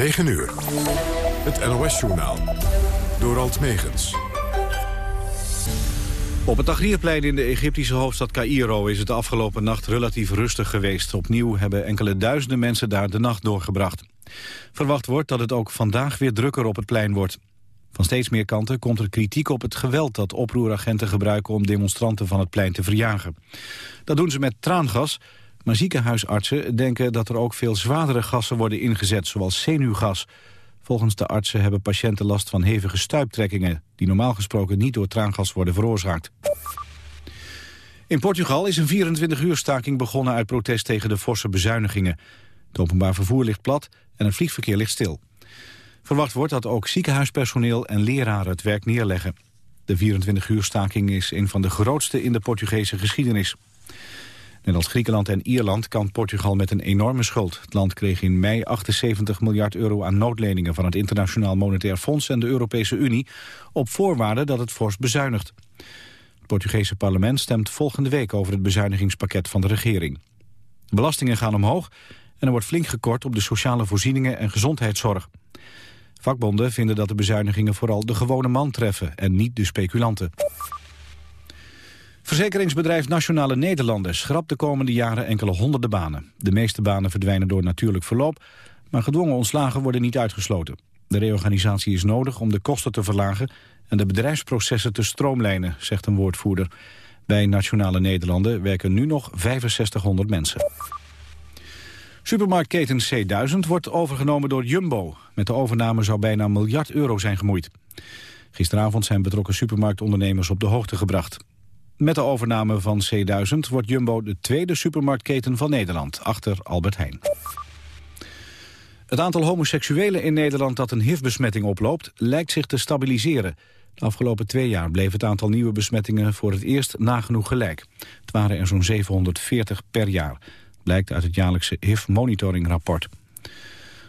9 uur. Het NOS-journaal. Door Alt Megens. Op het Tahrirplein in de Egyptische hoofdstad Cairo is het de afgelopen nacht relatief rustig geweest. Opnieuw hebben enkele duizenden mensen daar de nacht doorgebracht. Verwacht wordt dat het ook vandaag weer drukker op het plein wordt. Van steeds meer kanten komt er kritiek op het geweld dat oproeragenten gebruiken om demonstranten van het plein te verjagen. Dat doen ze met traangas, maar ziekenhuisartsen denken dat er ook veel zwaardere gassen worden ingezet, zoals zenuwgas. Volgens de artsen hebben patiënten last van hevige stuiptrekkingen... die normaal gesproken niet door traangas worden veroorzaakt. In Portugal is een 24-uur staking begonnen uit protest tegen de forse bezuinigingen. Het openbaar vervoer ligt plat en het vliegverkeer ligt stil. Verwacht wordt dat ook ziekenhuispersoneel en leraren het werk neerleggen. De 24-uur staking is een van de grootste in de Portugese geschiedenis. Net als Griekenland en Ierland kan Portugal met een enorme schuld. Het land kreeg in mei 78 miljard euro aan noodleningen... van het Internationaal Monetair Fonds en de Europese Unie... op voorwaarde dat het fors bezuinigt. Het Portugese parlement stemt volgende week over het bezuinigingspakket van de regering. Belastingen gaan omhoog en er wordt flink gekort op de sociale voorzieningen en gezondheidszorg. Vakbonden vinden dat de bezuinigingen vooral de gewone man treffen en niet de speculanten. Verzekeringsbedrijf Nationale Nederlanden schrapt de komende jaren enkele honderden banen. De meeste banen verdwijnen door natuurlijk verloop, maar gedwongen ontslagen worden niet uitgesloten. De reorganisatie is nodig om de kosten te verlagen en de bedrijfsprocessen te stroomlijnen, zegt een woordvoerder. Bij Nationale Nederlanden werken nu nog 6500 mensen. Supermarktketen C1000 wordt overgenomen door Jumbo. Met de overname zou bijna een miljard euro zijn gemoeid. Gisteravond zijn betrokken supermarktondernemers op de hoogte gebracht. Met de overname van C1000 wordt Jumbo de tweede supermarktketen van Nederland, achter Albert Heijn. Het aantal homoseksuelen in Nederland dat een HIV-besmetting oploopt, lijkt zich te stabiliseren. De afgelopen twee jaar bleef het aantal nieuwe besmettingen voor het eerst nagenoeg gelijk. Het waren er zo'n 740 per jaar, blijkt uit het jaarlijkse HIV-monitoringrapport.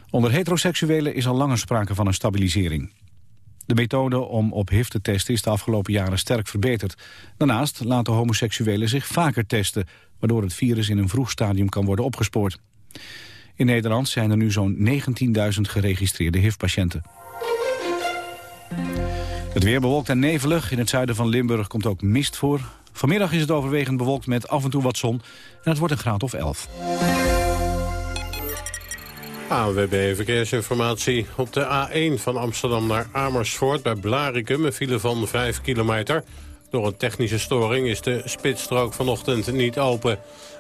Onder heteroseksuelen is al langer sprake van een stabilisering. De methode om op HIV te testen is de afgelopen jaren sterk verbeterd. Daarnaast laten homoseksuelen zich vaker testen... waardoor het virus in een vroeg stadium kan worden opgespoord. In Nederland zijn er nu zo'n 19.000 geregistreerde HIV-patiënten. Het weer bewolkt en nevelig. In het zuiden van Limburg komt ook mist voor. Vanmiddag is het overwegend bewolkt met af en toe wat zon. En het wordt een graad of 11. ANWB Verkeersinformatie. Op de A1 van Amsterdam naar Amersfoort bij Blarikum een file van 5 kilometer. Door een technische storing is de spitsstrook vanochtend niet open.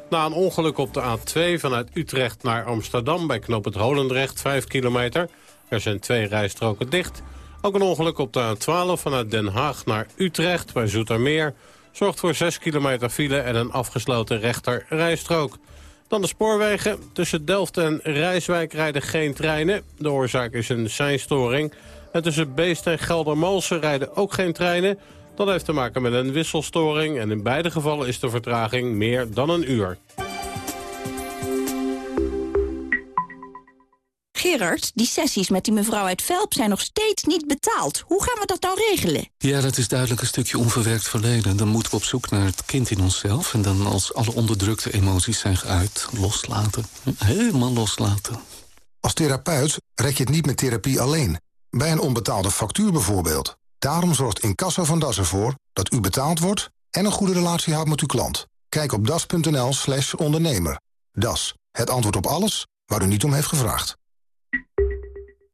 Na een ongeluk op de A2 vanuit Utrecht naar Amsterdam bij Knoop het Holendrecht 5 kilometer. Er zijn twee rijstroken dicht. Ook een ongeluk op de A12 vanuit Den Haag naar Utrecht bij Zoetermeer. Zorgt voor 6 kilometer file en een afgesloten rechter rijstrook. Dan de spoorwegen. Tussen Delft en Rijswijk rijden geen treinen. De oorzaak is een seinstoring. En tussen Beest en Geldermalsen rijden ook geen treinen. Dat heeft te maken met een wisselstoring. En in beide gevallen is de vertraging meer dan een uur. Gerard, die sessies met die mevrouw uit Velp zijn nog steeds niet betaald. Hoe gaan we dat nou regelen? Ja, dat is duidelijk een stukje onverwerkt verleden. Dan moeten we op zoek naar het kind in onszelf... en dan als alle onderdrukte emoties zijn geuit, loslaten. Helemaal loslaten. Als therapeut red je het niet met therapie alleen. Bij een onbetaalde factuur bijvoorbeeld. Daarom zorgt Incasso van Das ervoor dat u betaald wordt... en een goede relatie houdt met uw klant. Kijk op das.nl slash ondernemer. Das, het antwoord op alles waar u niet om heeft gevraagd.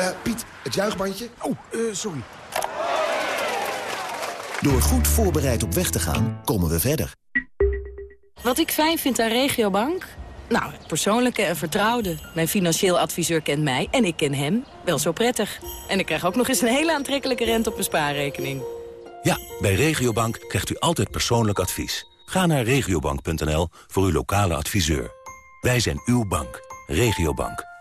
Uh, Piet, het juichbandje. Oh, uh, sorry. Door goed voorbereid op weg te gaan, komen we verder. Wat ik fijn vind aan Regiobank? Nou, het persoonlijke en vertrouwde. Mijn financieel adviseur kent mij en ik ken hem wel zo prettig. En ik krijg ook nog eens een hele aantrekkelijke rente op mijn spaarrekening. Ja, bij Regiobank krijgt u altijd persoonlijk advies. Ga naar regiobank.nl voor uw lokale adviseur. Wij zijn uw bank. Regiobank.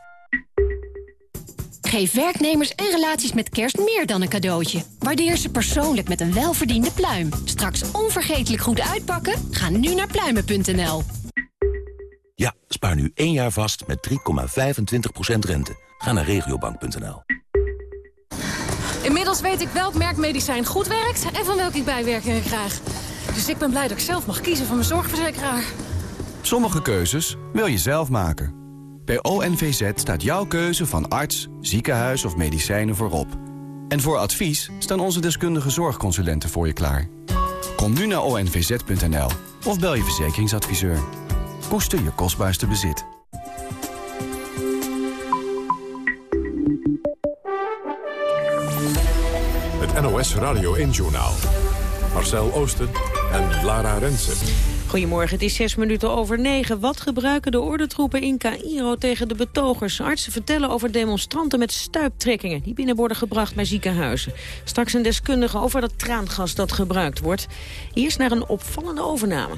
Geef werknemers en relaties met kerst meer dan een cadeautje. Waardeer ze persoonlijk met een welverdiende pluim. Straks onvergetelijk goed uitpakken? Ga nu naar pluimen.nl. Ja, spaar nu één jaar vast met 3,25% rente. Ga naar regiobank.nl. Inmiddels weet ik welk merk medicijn goed werkt en van welke ik bijwerkingen krijg. Dus ik ben blij dat ik zelf mag kiezen van mijn zorgverzekeraar. Sommige keuzes wil je zelf maken. Bij ONVZ staat jouw keuze van arts, ziekenhuis of medicijnen voorop. En voor advies staan onze deskundige zorgconsulenten voor je klaar. Kom nu naar onvz.nl of bel je verzekeringsadviseur. Koester je kostbaarste bezit. Het NOS Radio 1-journaal. Marcel Oosten en Lara Rensen. Goedemorgen, het is zes minuten over negen. Wat gebruiken de ordentroepen in Cairo tegen de betogers? Artsen vertellen over demonstranten met stuiptrekkingen... die binnen worden gebracht bij ziekenhuizen. Straks een deskundige over dat traangas dat gebruikt wordt. Eerst naar een opvallende overname.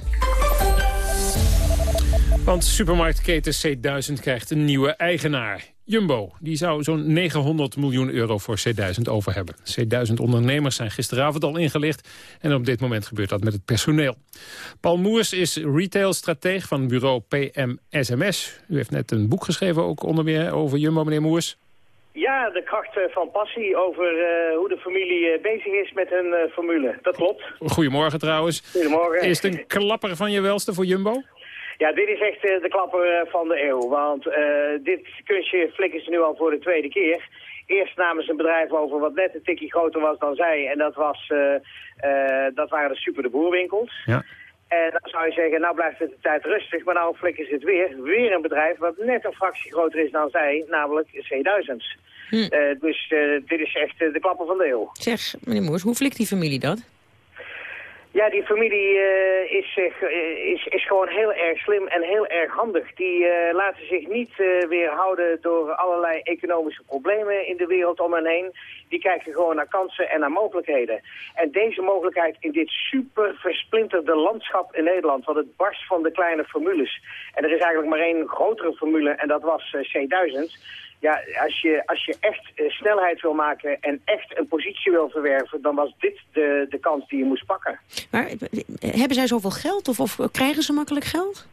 Want supermarktketen C1000 krijgt een nieuwe eigenaar. Jumbo die zou zo'n 900 miljoen euro voor C1000 over hebben. C1000 ondernemers zijn gisteravond al ingelicht... en op dit moment gebeurt dat met het personeel. Paul Moers is retailstrateeg van bureau PMSMS. U heeft net een boek geschreven, ook onder meer over Jumbo, meneer Moers. Ja, de kracht van passie over uh, hoe de familie uh, bezig is met hun uh, formule. Dat klopt. Goedemorgen trouwens. Goedemorgen. Is het een klapper van je welste voor Jumbo? Ja, dit is echt uh, de klapper uh, van de eeuw. Want uh, dit kunstje flikken ze nu al voor de tweede keer. Eerst namen ze een bedrijf over wat net een tikje groter was dan zij. En dat, was, dat waren de Super de Boerwinkels. Ja. En dan zou je zeggen, nou blijft het de tijd rustig. Maar nou flikken ze het weer. Weer een bedrijf wat net een fractie groter is dan zij. Namelijk C1000. Hm. dus dit is echt de klapper van de eeuw. Zeg, meneer Moers, hoe flikt die familie dat? Ja, die familie uh, is, uh, is, is gewoon heel erg slim en heel erg handig. Die laten zich niet weerhouden door allerlei economische problemen in de wereld om hen heen. Die kijken gewoon naar kansen en naar mogelijkheden. En deze mogelijkheid in dit super versplinterde landschap in Nederland, want het barst van de kleine formules. En er is eigenlijk maar één grotere formule en dat was C1000 ja, als je, als je echt uh, snelheid wil maken en echt een positie wil verwerven... dan was dit de, de kans die je moest pakken. Maar hebben zij zoveel geld of, of krijgen ze makkelijk geld?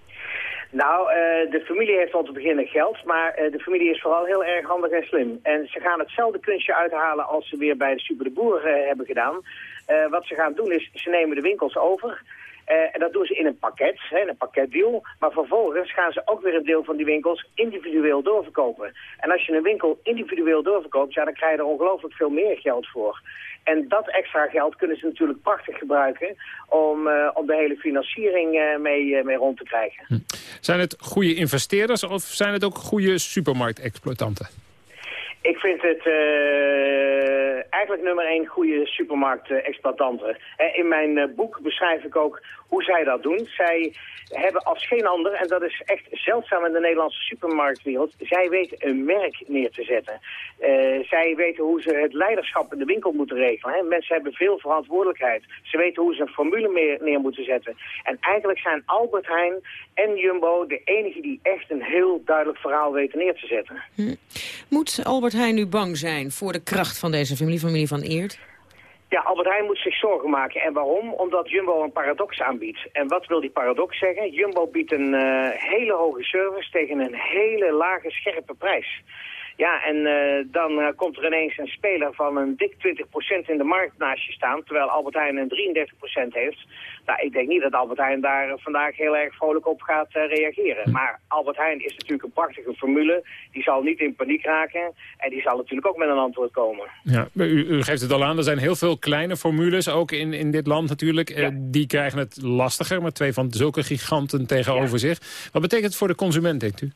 Nou, uh, de familie heeft om te beginnen geld, maar uh, de familie is vooral heel erg handig en slim. En ze gaan hetzelfde kunstje uithalen als ze weer bij de Super de Boer hebben gedaan. wat ze gaan doen is, ze nemen de winkels over... Uh, en dat doen ze in een pakket, hè, een pakketdeal. Maar vervolgens gaan ze ook weer een deel van die winkels individueel doorverkopen. En als je een winkel individueel doorverkoopt, ja, dan krijg je er ongelooflijk veel meer geld voor. En dat extra geld kunnen ze natuurlijk prachtig gebruiken om, uh, om de hele financiering uh, mee, mee rond te krijgen. Hm. Zijn het goede investeerders of zijn het ook goede supermarktexploitanten? Ik vind het uh, eigenlijk nummer één goede supermarktexploitanten. Uh, in mijn boek beschrijf ik ook hoe zij dat doen. Zij hebben als geen ander, en dat is echt zeldzaam in de Nederlandse supermarktwereld, zij weten een merk neer te zetten. zij weten hoe ze het leiderschap in de winkel moeten regelen. Mensen hebben veel verantwoordelijkheid. Ze weten hoe ze een formule neer moeten zetten. En eigenlijk zijn Albert Heijn en Jumbo de enige die echt een heel duidelijk verhaal weten neer te zetten. Hm. Moet Albert Heijn nu bang zijn voor de kracht van deze familie, familie van Eert? Ja, Albert Heijn moet zich zorgen maken. En waarom? Omdat Jumbo een paradox aanbiedt. En wat wil die paradox zeggen? Jumbo biedt een uh, hele hoge service tegen een hele lage, scherpe prijs. Ja, en uh, dan uh, komt er ineens een speler van een dik 20% in de markt naast je staan, terwijl Albert Heijn een 33% heeft. Nou, ik denk niet dat Albert Heijn daar uh, vandaag heel erg vrolijk op gaat reageren. Maar Albert Heijn is natuurlijk een prachtige formule. Die zal niet in paniek raken en die zal natuurlijk ook met een antwoord komen. Ja, u, u geeft het al aan, er zijn heel veel kleine formules, ook in, in dit land natuurlijk. Ja. die krijgen het lastiger, met twee van zulke giganten tegenover ja. zich. Wat betekent het voor de consument, denkt u?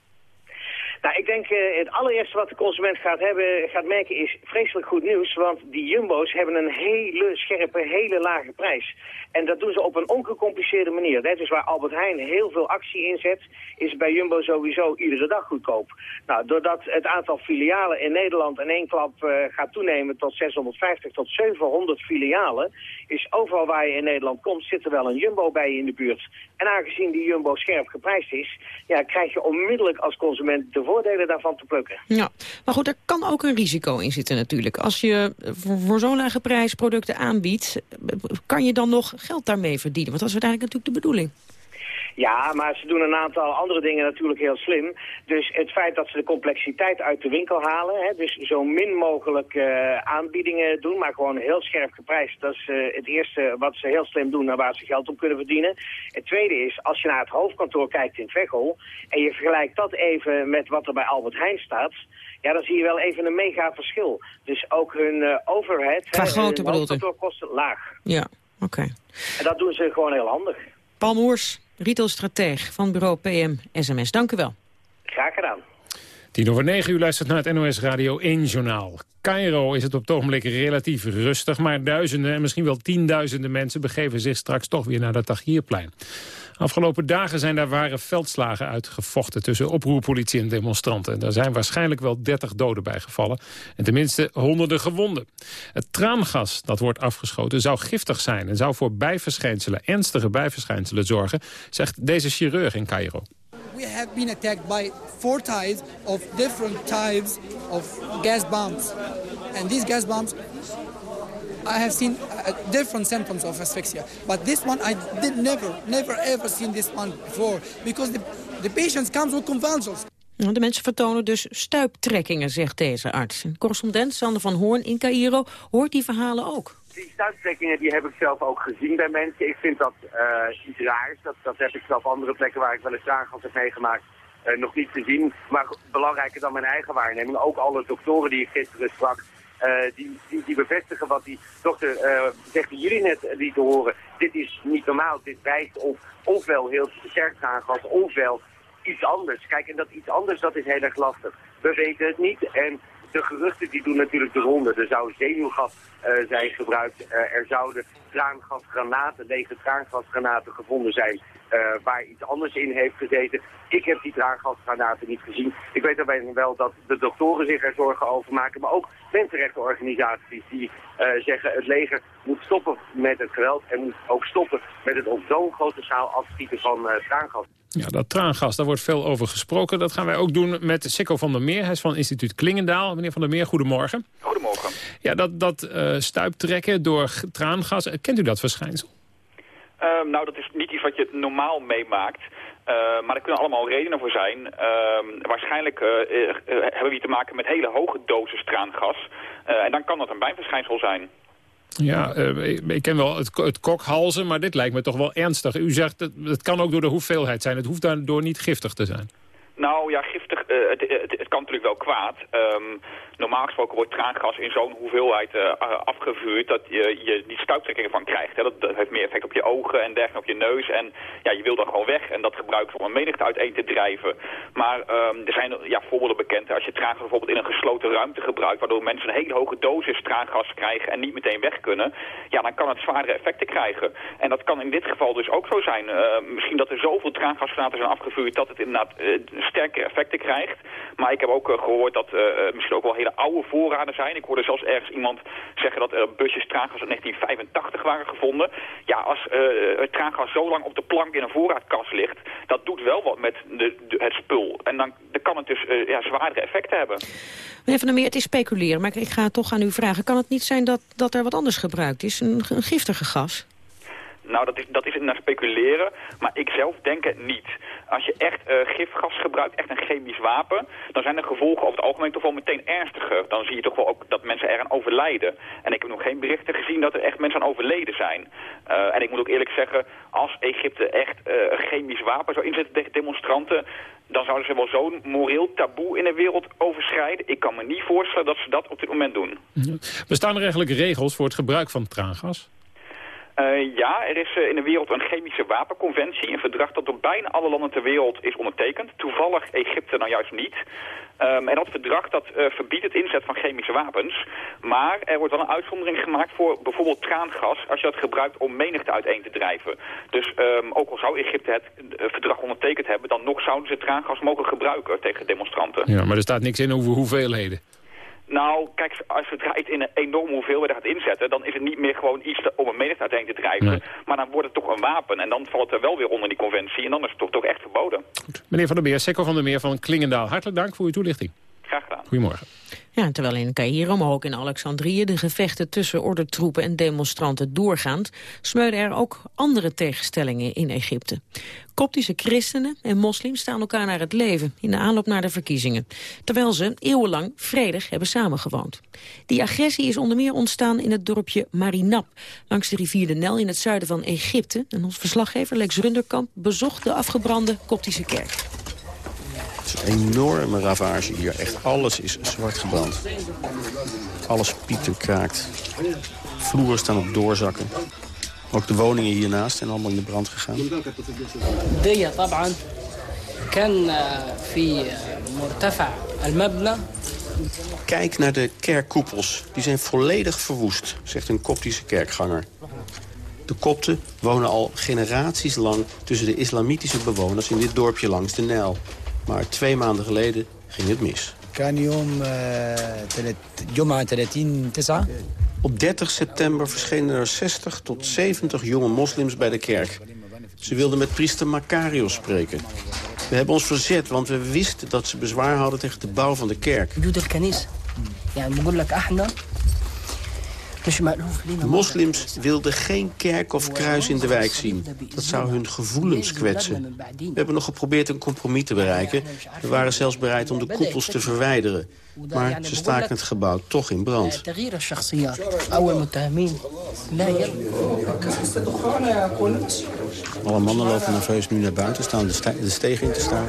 Nou, ik denk uh, het allereerste wat de consument gaat, hebben, gaat merken is vreselijk goed nieuws. Want die jumbo's hebben een hele scherpe, hele lage prijs. En dat doen ze op een ongecompliceerde manier. Dat is waar Albert Heijn heel veel actie inzet, is bij Jumbo sowieso iedere dag goedkoop. Nou, doordat het aantal filialen in Nederland in één klap uh, gaat toenemen tot 650 tot 700 filialen, is overal waar je in Nederland komt, zit er wel een Jumbo bij je in de buurt. En aangezien die Jumbo scherp geprijsd is, ja, krijg je onmiddellijk als consument de daarvan te plukken. Ja, maar goed, er kan ook een risico in zitten natuurlijk. Als je voor, voor zo'n lage prijs producten aanbiedt, kan je dan nog geld daarmee verdienen? Want dat is uiteindelijk natuurlijk de bedoeling. Ja, maar ze doen een aantal andere dingen natuurlijk heel slim. Dus het feit dat ze de complexiteit uit de winkel halen, hè, dus zo min mogelijk uh, aanbiedingen doen, maar gewoon heel scherp geprijsd. Dat is uh, het eerste wat ze heel slim doen en waar ze geld op kunnen verdienen. Het tweede is, als je naar het hoofdkantoor kijkt in Veghel en je vergelijkt dat even met wat er bij Albert Heijn staat, ja, dan zie je wel even een mega verschil. Dus ook hun uh, overhead, Qua hè, grootte hun bedoelt u? hoofdkantoorkosten laag. Ja, oké. En dat doen ze gewoon heel handig. Paul Moers, retailstrateeg van bureau PM SMS. Dank u wel. Graag gedaan. Tien over negen uur luistert naar het NOS Radio 1 journaal. Cairo is het op het ogenblik relatief rustig... maar duizenden en misschien wel tienduizenden mensen... begeven zich straks toch weer naar het Tahrirplein. Afgelopen dagen zijn daar ware veldslagen uitgevochten... tussen oproerpolitie en demonstranten. Daar zijn waarschijnlijk wel 30 doden bij gevallen... en tenminste honderden gewonden. Het traangas dat wordt afgeschoten zou giftig zijn... en zou voor bijverschijnselen, ernstige bijverschijnselen zorgen... zegt deze chirurg in Cairo. We have been attacked by four types of different types of gas bombs. And these gas bombs, I have seen uh, different symptoms of asphyxia. But this one, I did never, never ever seen this one before. Because the, the patient comes with convulsions. De mensen vertonen dus stuiptrekkingen, zegt deze arts. En correspondent Sander van Hoorn in Cairo hoort die verhalen ook. Die stuiptrekkingen die heb ik zelf ook gezien bij mensen. Ik vind dat uh, iets raars. Dat, dat heb ik zelf op andere plekken waar ik wel eens traangas heb meegemaakt uh, nog niet gezien. Maar belangrijker dan mijn eigen waarneming. Ook alle doktoren die ik gisteren sprak. Uh, die, die, die, bevestigen wat die dokter zegt die jullie net lieten horen. Dit is niet normaal. Dit wijst op ofwel heel sterk traangas, ofwel iets anders. Kijk, en dat iets anders, dat is heel erg lastig. We weten het niet en de geruchten die doen natuurlijk de ronde. Er zou zenuwgas uh, zijn gebruikt. Er zouden traangasgranaten, lege traangasgranaten gevonden zijn waar iets anders in heeft gezeten. Ik heb die traangasgranaten niet gezien. Ik weet daarbij wel dat de doktoren zich er zorgen over maken, maar ook mensenrechtenorganisaties die zeggen het leger moet stoppen met het geweld en moet ook stoppen met het op zo'n grote schaal afschieten van traangas. Ja, dat traangas, daar wordt veel over gesproken. Dat gaan wij ook doen met Sikko van der Meer. Hij is van instituut Klingendaal. Meneer van der Meer, goedemorgen. Goedemorgen. Ja, dat, dat uh, stuiptrekken door traangas, kent u dat verschijnsel? Uh, nou, dat is niet iets wat je normaal meemaakt. Uh, maar er kunnen allemaal redenen voor zijn. waarschijnlijk hebben we hier te maken met hele hoge doses traangas. en dan kan dat een bijverschijnsel zijn. Ja, ik, ken wel het, het, kokhalzen, maar dit lijkt me toch wel ernstig. U zegt, het, het kan ook door de hoeveelheid zijn. Het hoeft daardoor niet giftig te zijn. Nou ja, uh, het, het, het, kan natuurlijk wel kwaad. Um, normaal gesproken wordt traangas in zo'n hoeveelheid uh, afgevuurd dat je, je die stuiptrekkingen van krijgt. Hè. Dat, heeft meer effect op je ogen en dergelijke, op je neus. En ja, je wil dan gewoon weg en dat gebruiken ze om een menigte uiteen te drijven. Maar um, er zijn ja, voorbeelden bekend. Als je traangas bijvoorbeeld in een gesloten ruimte gebruikt, waardoor mensen een hele hoge dosis traangas krijgen en niet meteen weg kunnen, ja, dan kan het zwaardere effecten krijgen. En dat kan in dit geval dus ook zo zijn. Misschien dat er zoveel traangasgranaten zijn afgevuurd dat het inderdaad sterke effecten krijgt. Maar ik heb ook uh, gehoord dat uh, misschien ook wel hele oude voorraden zijn. Ik hoorde zelfs ergens iemand zeggen dat er busjes traangas uit 1985 waren gevonden. Ja, als het traangas zo lang op de plank in een voorraadkast ligt, dat doet wel wat met de, het spul. En dan, dan kan het dus ja, zwaardere effecten hebben. Meneer Van der Meer, het is speculeren, maar ik ga toch aan u vragen. Kan het niet zijn dat, dat er wat anders gebruikt is? Een, een giftige gas? Nou, dat is, dat is naar speculeren, maar ik zelf denk het niet. Als je echt uh, gifgas gebruikt, echt een chemisch wapen, dan zijn de gevolgen over het algemeen toch wel meteen ernstiger. Dan zie je toch wel ook dat mensen eraan overlijden. En ik heb nog geen berichten gezien dat er echt mensen aan overleden zijn. Uh, en ik moet ook eerlijk zeggen, als Egypte echt uh, een chemisch wapen zou inzetten tegen demonstranten, dan zouden ze wel zo'n moreel taboe in de wereld overschrijden. Ik kan me niet voorstellen dat ze dat op dit moment doen. Bestaan er eigenlijk regels voor het gebruik van traangas? Uh, ja, er is uh, in de wereld een chemische wapenconventie. Een verdrag dat door bijna alle landen ter wereld is ondertekend. Toevallig Egypte nou juist niet. Um, en dat verdrag dat uh, verbiedt het inzet van chemische wapens. Maar er wordt wel een uitzondering gemaakt voor bijvoorbeeld traangas... als je dat gebruikt om menigte uiteen te drijven. Dus um, ook al zou Egypte het verdrag ondertekend hebben... dan nog zouden ze traangas mogen gebruiken tegen demonstranten. Ja, maar er staat niks in over hoeveelheden. Nou, kijk, als het draait in een enorme hoeveelheid gaat inzetten... dan is het niet meer gewoon iets om een menigte uiteen te drijven. Maar dan wordt het toch een wapen. En dan valt het wel weer onder die conventie. En dan is het toch, toch echt verboden. Meneer Van der Meer, Sekko van der Meer van Klingendaal. Hartelijk dank voor uw toelichting. Graag gedaan. Goedemorgen. Terwijl in Cairo, maar ook in Alexandrië... de gevechten tussen ordentroepen en demonstranten doorgaan... smeuden er ook andere tegenstellingen in Egypte. Koptische christenen en moslims staan elkaar naar het leven... in de aanloop naar de verkiezingen. Terwijl ze eeuwenlang vredig hebben samengewoond. Die agressie is onder meer ontstaan in het dorpje Marinab... langs de rivier de Nel in het zuiden van Egypte. En ons verslaggever Lex Runderkamp bezocht de afgebrande Koptische kerk. Het is een enorme ravage hier. Echt alles is zwart gebrand. Alles piept en kraakt. Vloeren staan op doorzakken. Ook de woningen hiernaast zijn allemaal in de brand gegaan. Kijk naar de kerkkoepels. Die zijn volledig verwoest, zegt een koptische kerkganger. De kopten wonen al generaties lang tussen de islamitische bewoners... in dit dorpje langs de Nijl. Maar twee maanden geleden ging het mis. Op 30 september verschenen er 60 tot 70 jonge moslims bij de kerk. Ze wilden met priester Macarius spreken. We hebben ons verzet, want we wisten dat ze bezwaar hadden tegen de bouw van de kerk. De moslims wilden geen kerk of kruis in de wijk zien. Dat zou hun gevoelens kwetsen. We hebben nog geprobeerd een compromis te bereiken. We waren zelfs bereid om de koepels te verwijderen. Maar ze staken het gebouw toch in brand. Alle mannen lopen nerveus nu naar buiten, staan de, steeg in te staan.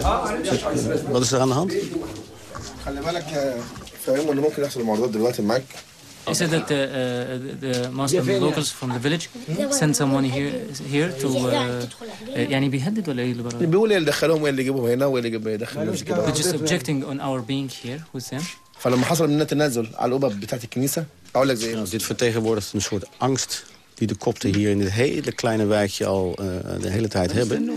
Wat is er aan de hand? Is it that the, uh, the Muslim locals from the village sent someone here here to يعني بيهدد ولا ايه اللي برا؟ بيقول اللي دخلوهم اللي جابوهم هنا واللي جاب يدخل الناس كده. They're just objecting on our being here with them. فلما حصل من التنازل على القبب بتاعت الكنيسه اقول لك زي nou, dit vertegenwoordigt een soort angst die de kopten hier in dit hele kleine wijkje al uh, de hele tijd hebben.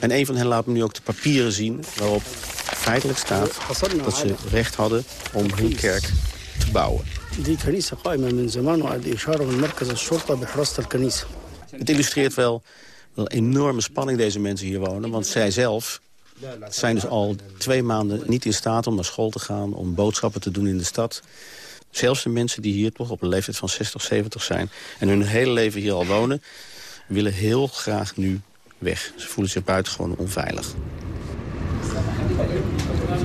En een van hen laat me nu ook de papieren zien waarop feitelijk staat dat ze recht hadden om hun kerk te bouwen. دي كنيسة قائمة من زمان وقد إشارة من مركز الشرطة بحراسة الكنيسة. Het illustreert wel een enorme spanning deze mensen hier wonen. Want zij zelf zijn dus al twee maanden niet in staat om naar school te gaan... om boodschappen te doen in de stad. Zelfs de mensen die hier toch op een leeftijd van 60, 70 zijn... en hun hele leven hier al wonen, willen heel graag nu weg. Ze voelen zich buitengewoon onveilig.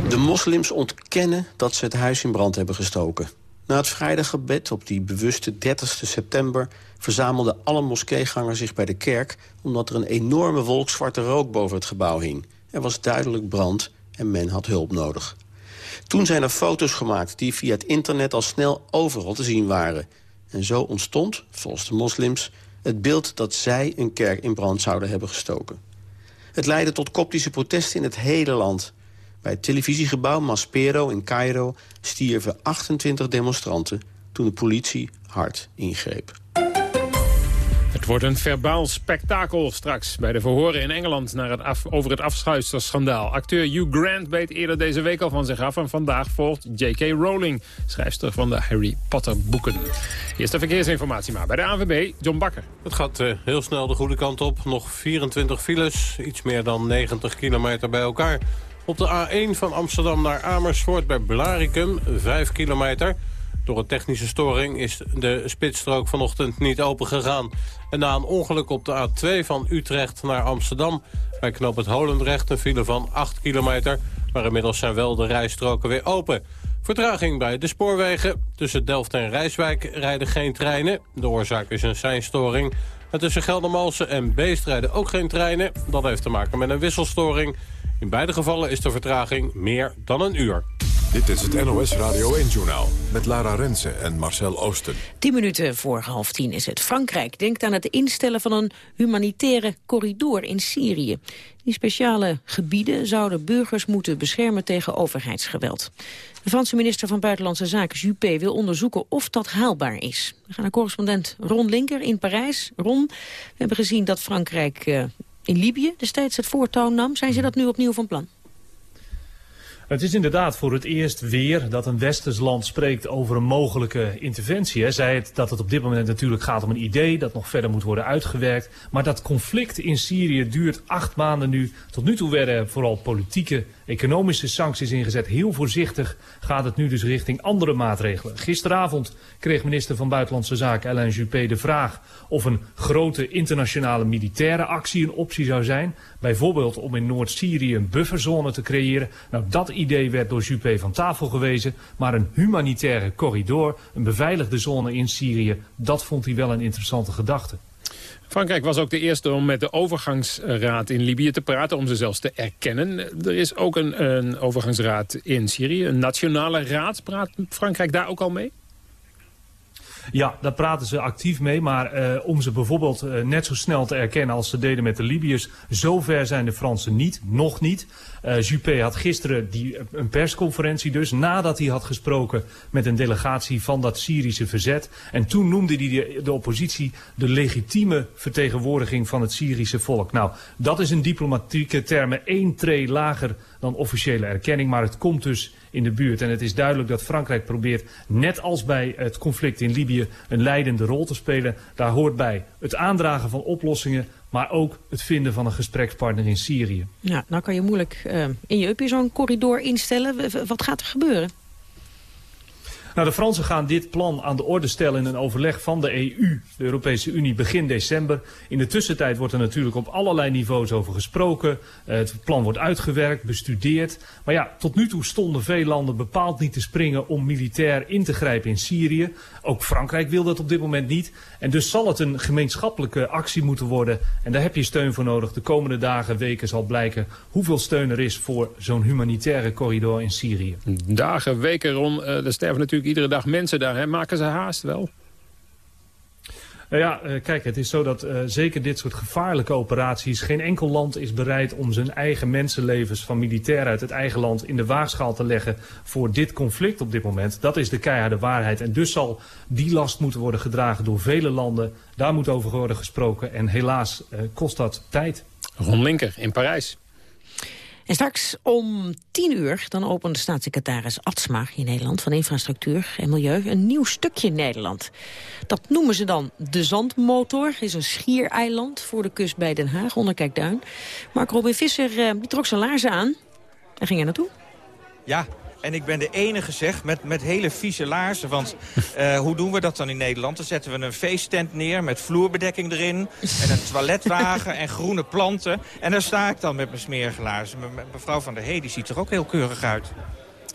De moslims ontkennen dat ze het huis in brand hebben gestoken. Na het vrijdaggebed op die bewuste 30 september... verzamelden alle moskeegangers zich bij de kerk... omdat er een enorme wolk zwarte rook boven het gebouw hing. Er was duidelijk brand en men had hulp nodig. Toen zijn er foto's gemaakt die via het internet al snel overal te zien waren. En zo ontstond, volgens de moslims, het beeld dat zij een kerk in brand zouden hebben gestoken. Het leidde tot koptische protesten in het hele land. Bij het televisiegebouw Maspero in Cairo stierven 28 demonstranten... toen de politie hard ingreep. Het wordt een verbaal spektakel straks bij de verhoren in Engeland naar het af, over het afschuisterschandaal. Acteur Hugh Grant beet eerder deze week al van zich af en vandaag volgt J.K. Rowling, schrijfster van de Harry Potter boeken. Eerste verkeersinformatie maar bij de ANWB, John Bakker. Het gaat uh, heel snel de goede kant op. Nog 24 files, iets meer dan 90 kilometer bij elkaar. Op de A1 van Amsterdam naar Amersfoort bij Blaricum, 5 kilometer. Door een technische storing is de spitsstrook vanochtend niet open gegaan. En na een ongeluk op de A2 van Utrecht naar Amsterdam... bij knoop het Holendrecht een file van 8 kilometer... maar inmiddels zijn wel de rijstroken weer open. Vertraging bij de spoorwegen. Tussen Delft en Rijswijk rijden geen treinen. De oorzaak is een seinstoring. En tussen Geldermalsen en Beest rijden ook geen treinen. Dat heeft te maken met een wisselstoring... In beide gevallen is de vertraging meer dan een uur. Dit is het NOS Radio 1-journaal met Lara Rensen en Marcel Oosten. Tien minuten voor half tien is het. Frankrijk denkt aan het instellen van een humanitaire corridor in Syrië. Die speciale gebieden zouden burgers moeten beschermen tegen overheidsgeweld. De Franse minister van Buitenlandse Zaken, Juppé, wil onderzoeken of dat haalbaar is. We gaan naar correspondent Ron Linker in Parijs. Ron, we hebben gezien dat Frankrijk uh, in Libië destijds het voortouw nam. Zijn ze dat nu opnieuw van plan? Het is inderdaad voor het eerst weer dat een westers land spreekt over een mogelijke interventie. Hij zei het dat het op dit moment natuurlijk gaat om een idee dat nog verder moet worden uitgewerkt. Maar dat conflict in Syrië duurt acht maanden nu. Tot nu toe werden vooral politieke, economische sancties ingezet. Heel voorzichtig gaat het nu dus richting andere maatregelen. Gisteravond kreeg minister van Buitenlandse Zaken Alain Juppé de vraag of een grote internationale militaire actie een optie zou zijn. Bijvoorbeeld om in Noord-Syrië een bufferzone te creëren. Nou, dat idee werd door Juppé van tafel gewezen. Maar een humanitaire corridor, een beveiligde zone in Syrië, dat vond hij wel een interessante gedachte. Frankrijk was ook de eerste om met de overgangsraad in Libië te praten... om ze zelfs te erkennen. Er is ook een, een overgangsraad in Syrië, een nationale raad. Praat Frankrijk daar ook al mee? Ja, daar praten ze actief mee. Maar uh, om ze bijvoorbeeld uh, net zo snel te erkennen als ze deden met de Libiërs... zover zijn de Fransen niet, nog niet. Uh, Juppé had gisteren die, een persconferentie dus... nadat hij had gesproken met een delegatie van dat Syrische verzet. En toen noemde hij de, de oppositie de legitieme vertegenwoordiging van het Syrische volk. Nou, dat is in diplomatieke termen één tree lager dan officiële erkenning. Maar het komt dus in de buurt. En het is duidelijk dat Frankrijk probeert, net als bij het conflict in Libië, een leidende rol te spelen. Daar hoort bij het aandragen van oplossingen, maar ook het vinden van een gesprekspartner in Syrië. Ja, nou kan je moeilijk uh, in je upje zo'n corridor instellen. Wat gaat er gebeuren? Nou, de Fransen gaan dit plan aan de orde stellen in een overleg van de EU, de Europese Unie, begin december. In de tussentijd wordt er natuurlijk op allerlei niveaus over gesproken. Uh, het plan wordt uitgewerkt, bestudeerd. Maar ja, tot nu toe stonden veel landen bepaald niet te springen om militair in te grijpen in Syrië. Ook Frankrijk wil dat op dit moment niet. En dus zal het een gemeenschappelijke actie moeten worden. En daar heb je steun voor nodig. De komende dagen, weken zal blijken hoeveel steun er is voor zo'n humanitaire corridor in Syrië. Dagen, weken, Ron. Uh, er sterven natuurlijk iedere dag mensen daar. Hè? Maken ze haast wel? Nou ja, uh, kijk, het is zo dat uh, zeker dit soort gevaarlijke operaties... geen enkel land is bereid om zijn eigen mensenlevens van militairen uit het eigen land... in de waagschaal te leggen voor dit conflict op dit moment. Dat is de keiharde waarheid. En dus zal die last moeten worden gedragen door vele landen. Daar moet over worden gesproken. En helaas uh, kost dat tijd. Ron Linker in Parijs. En straks om tien uur dan opent staatssecretaris Atsma in Nederland... van Infrastructuur en Milieu een nieuw stukje Nederland. Dat noemen ze dan de Zandmotor. is een schiereiland voor de kust bij Den Haag, onder Kijkduin. Mark Robin Visser uh, die trok zijn laarzen aan en ging er naartoe. Ja, en ik ben de enige zeg, met, met hele vieze laarzen. Want uh, hoe doen we dat dan in Nederland? Dan zetten we een feesttent neer met vloerbedekking erin. En een toiletwagen en groene planten. En daar sta ik dan met mijn smerige laarzen. Mevrouw van der Hey, die ziet er ook heel keurig uit.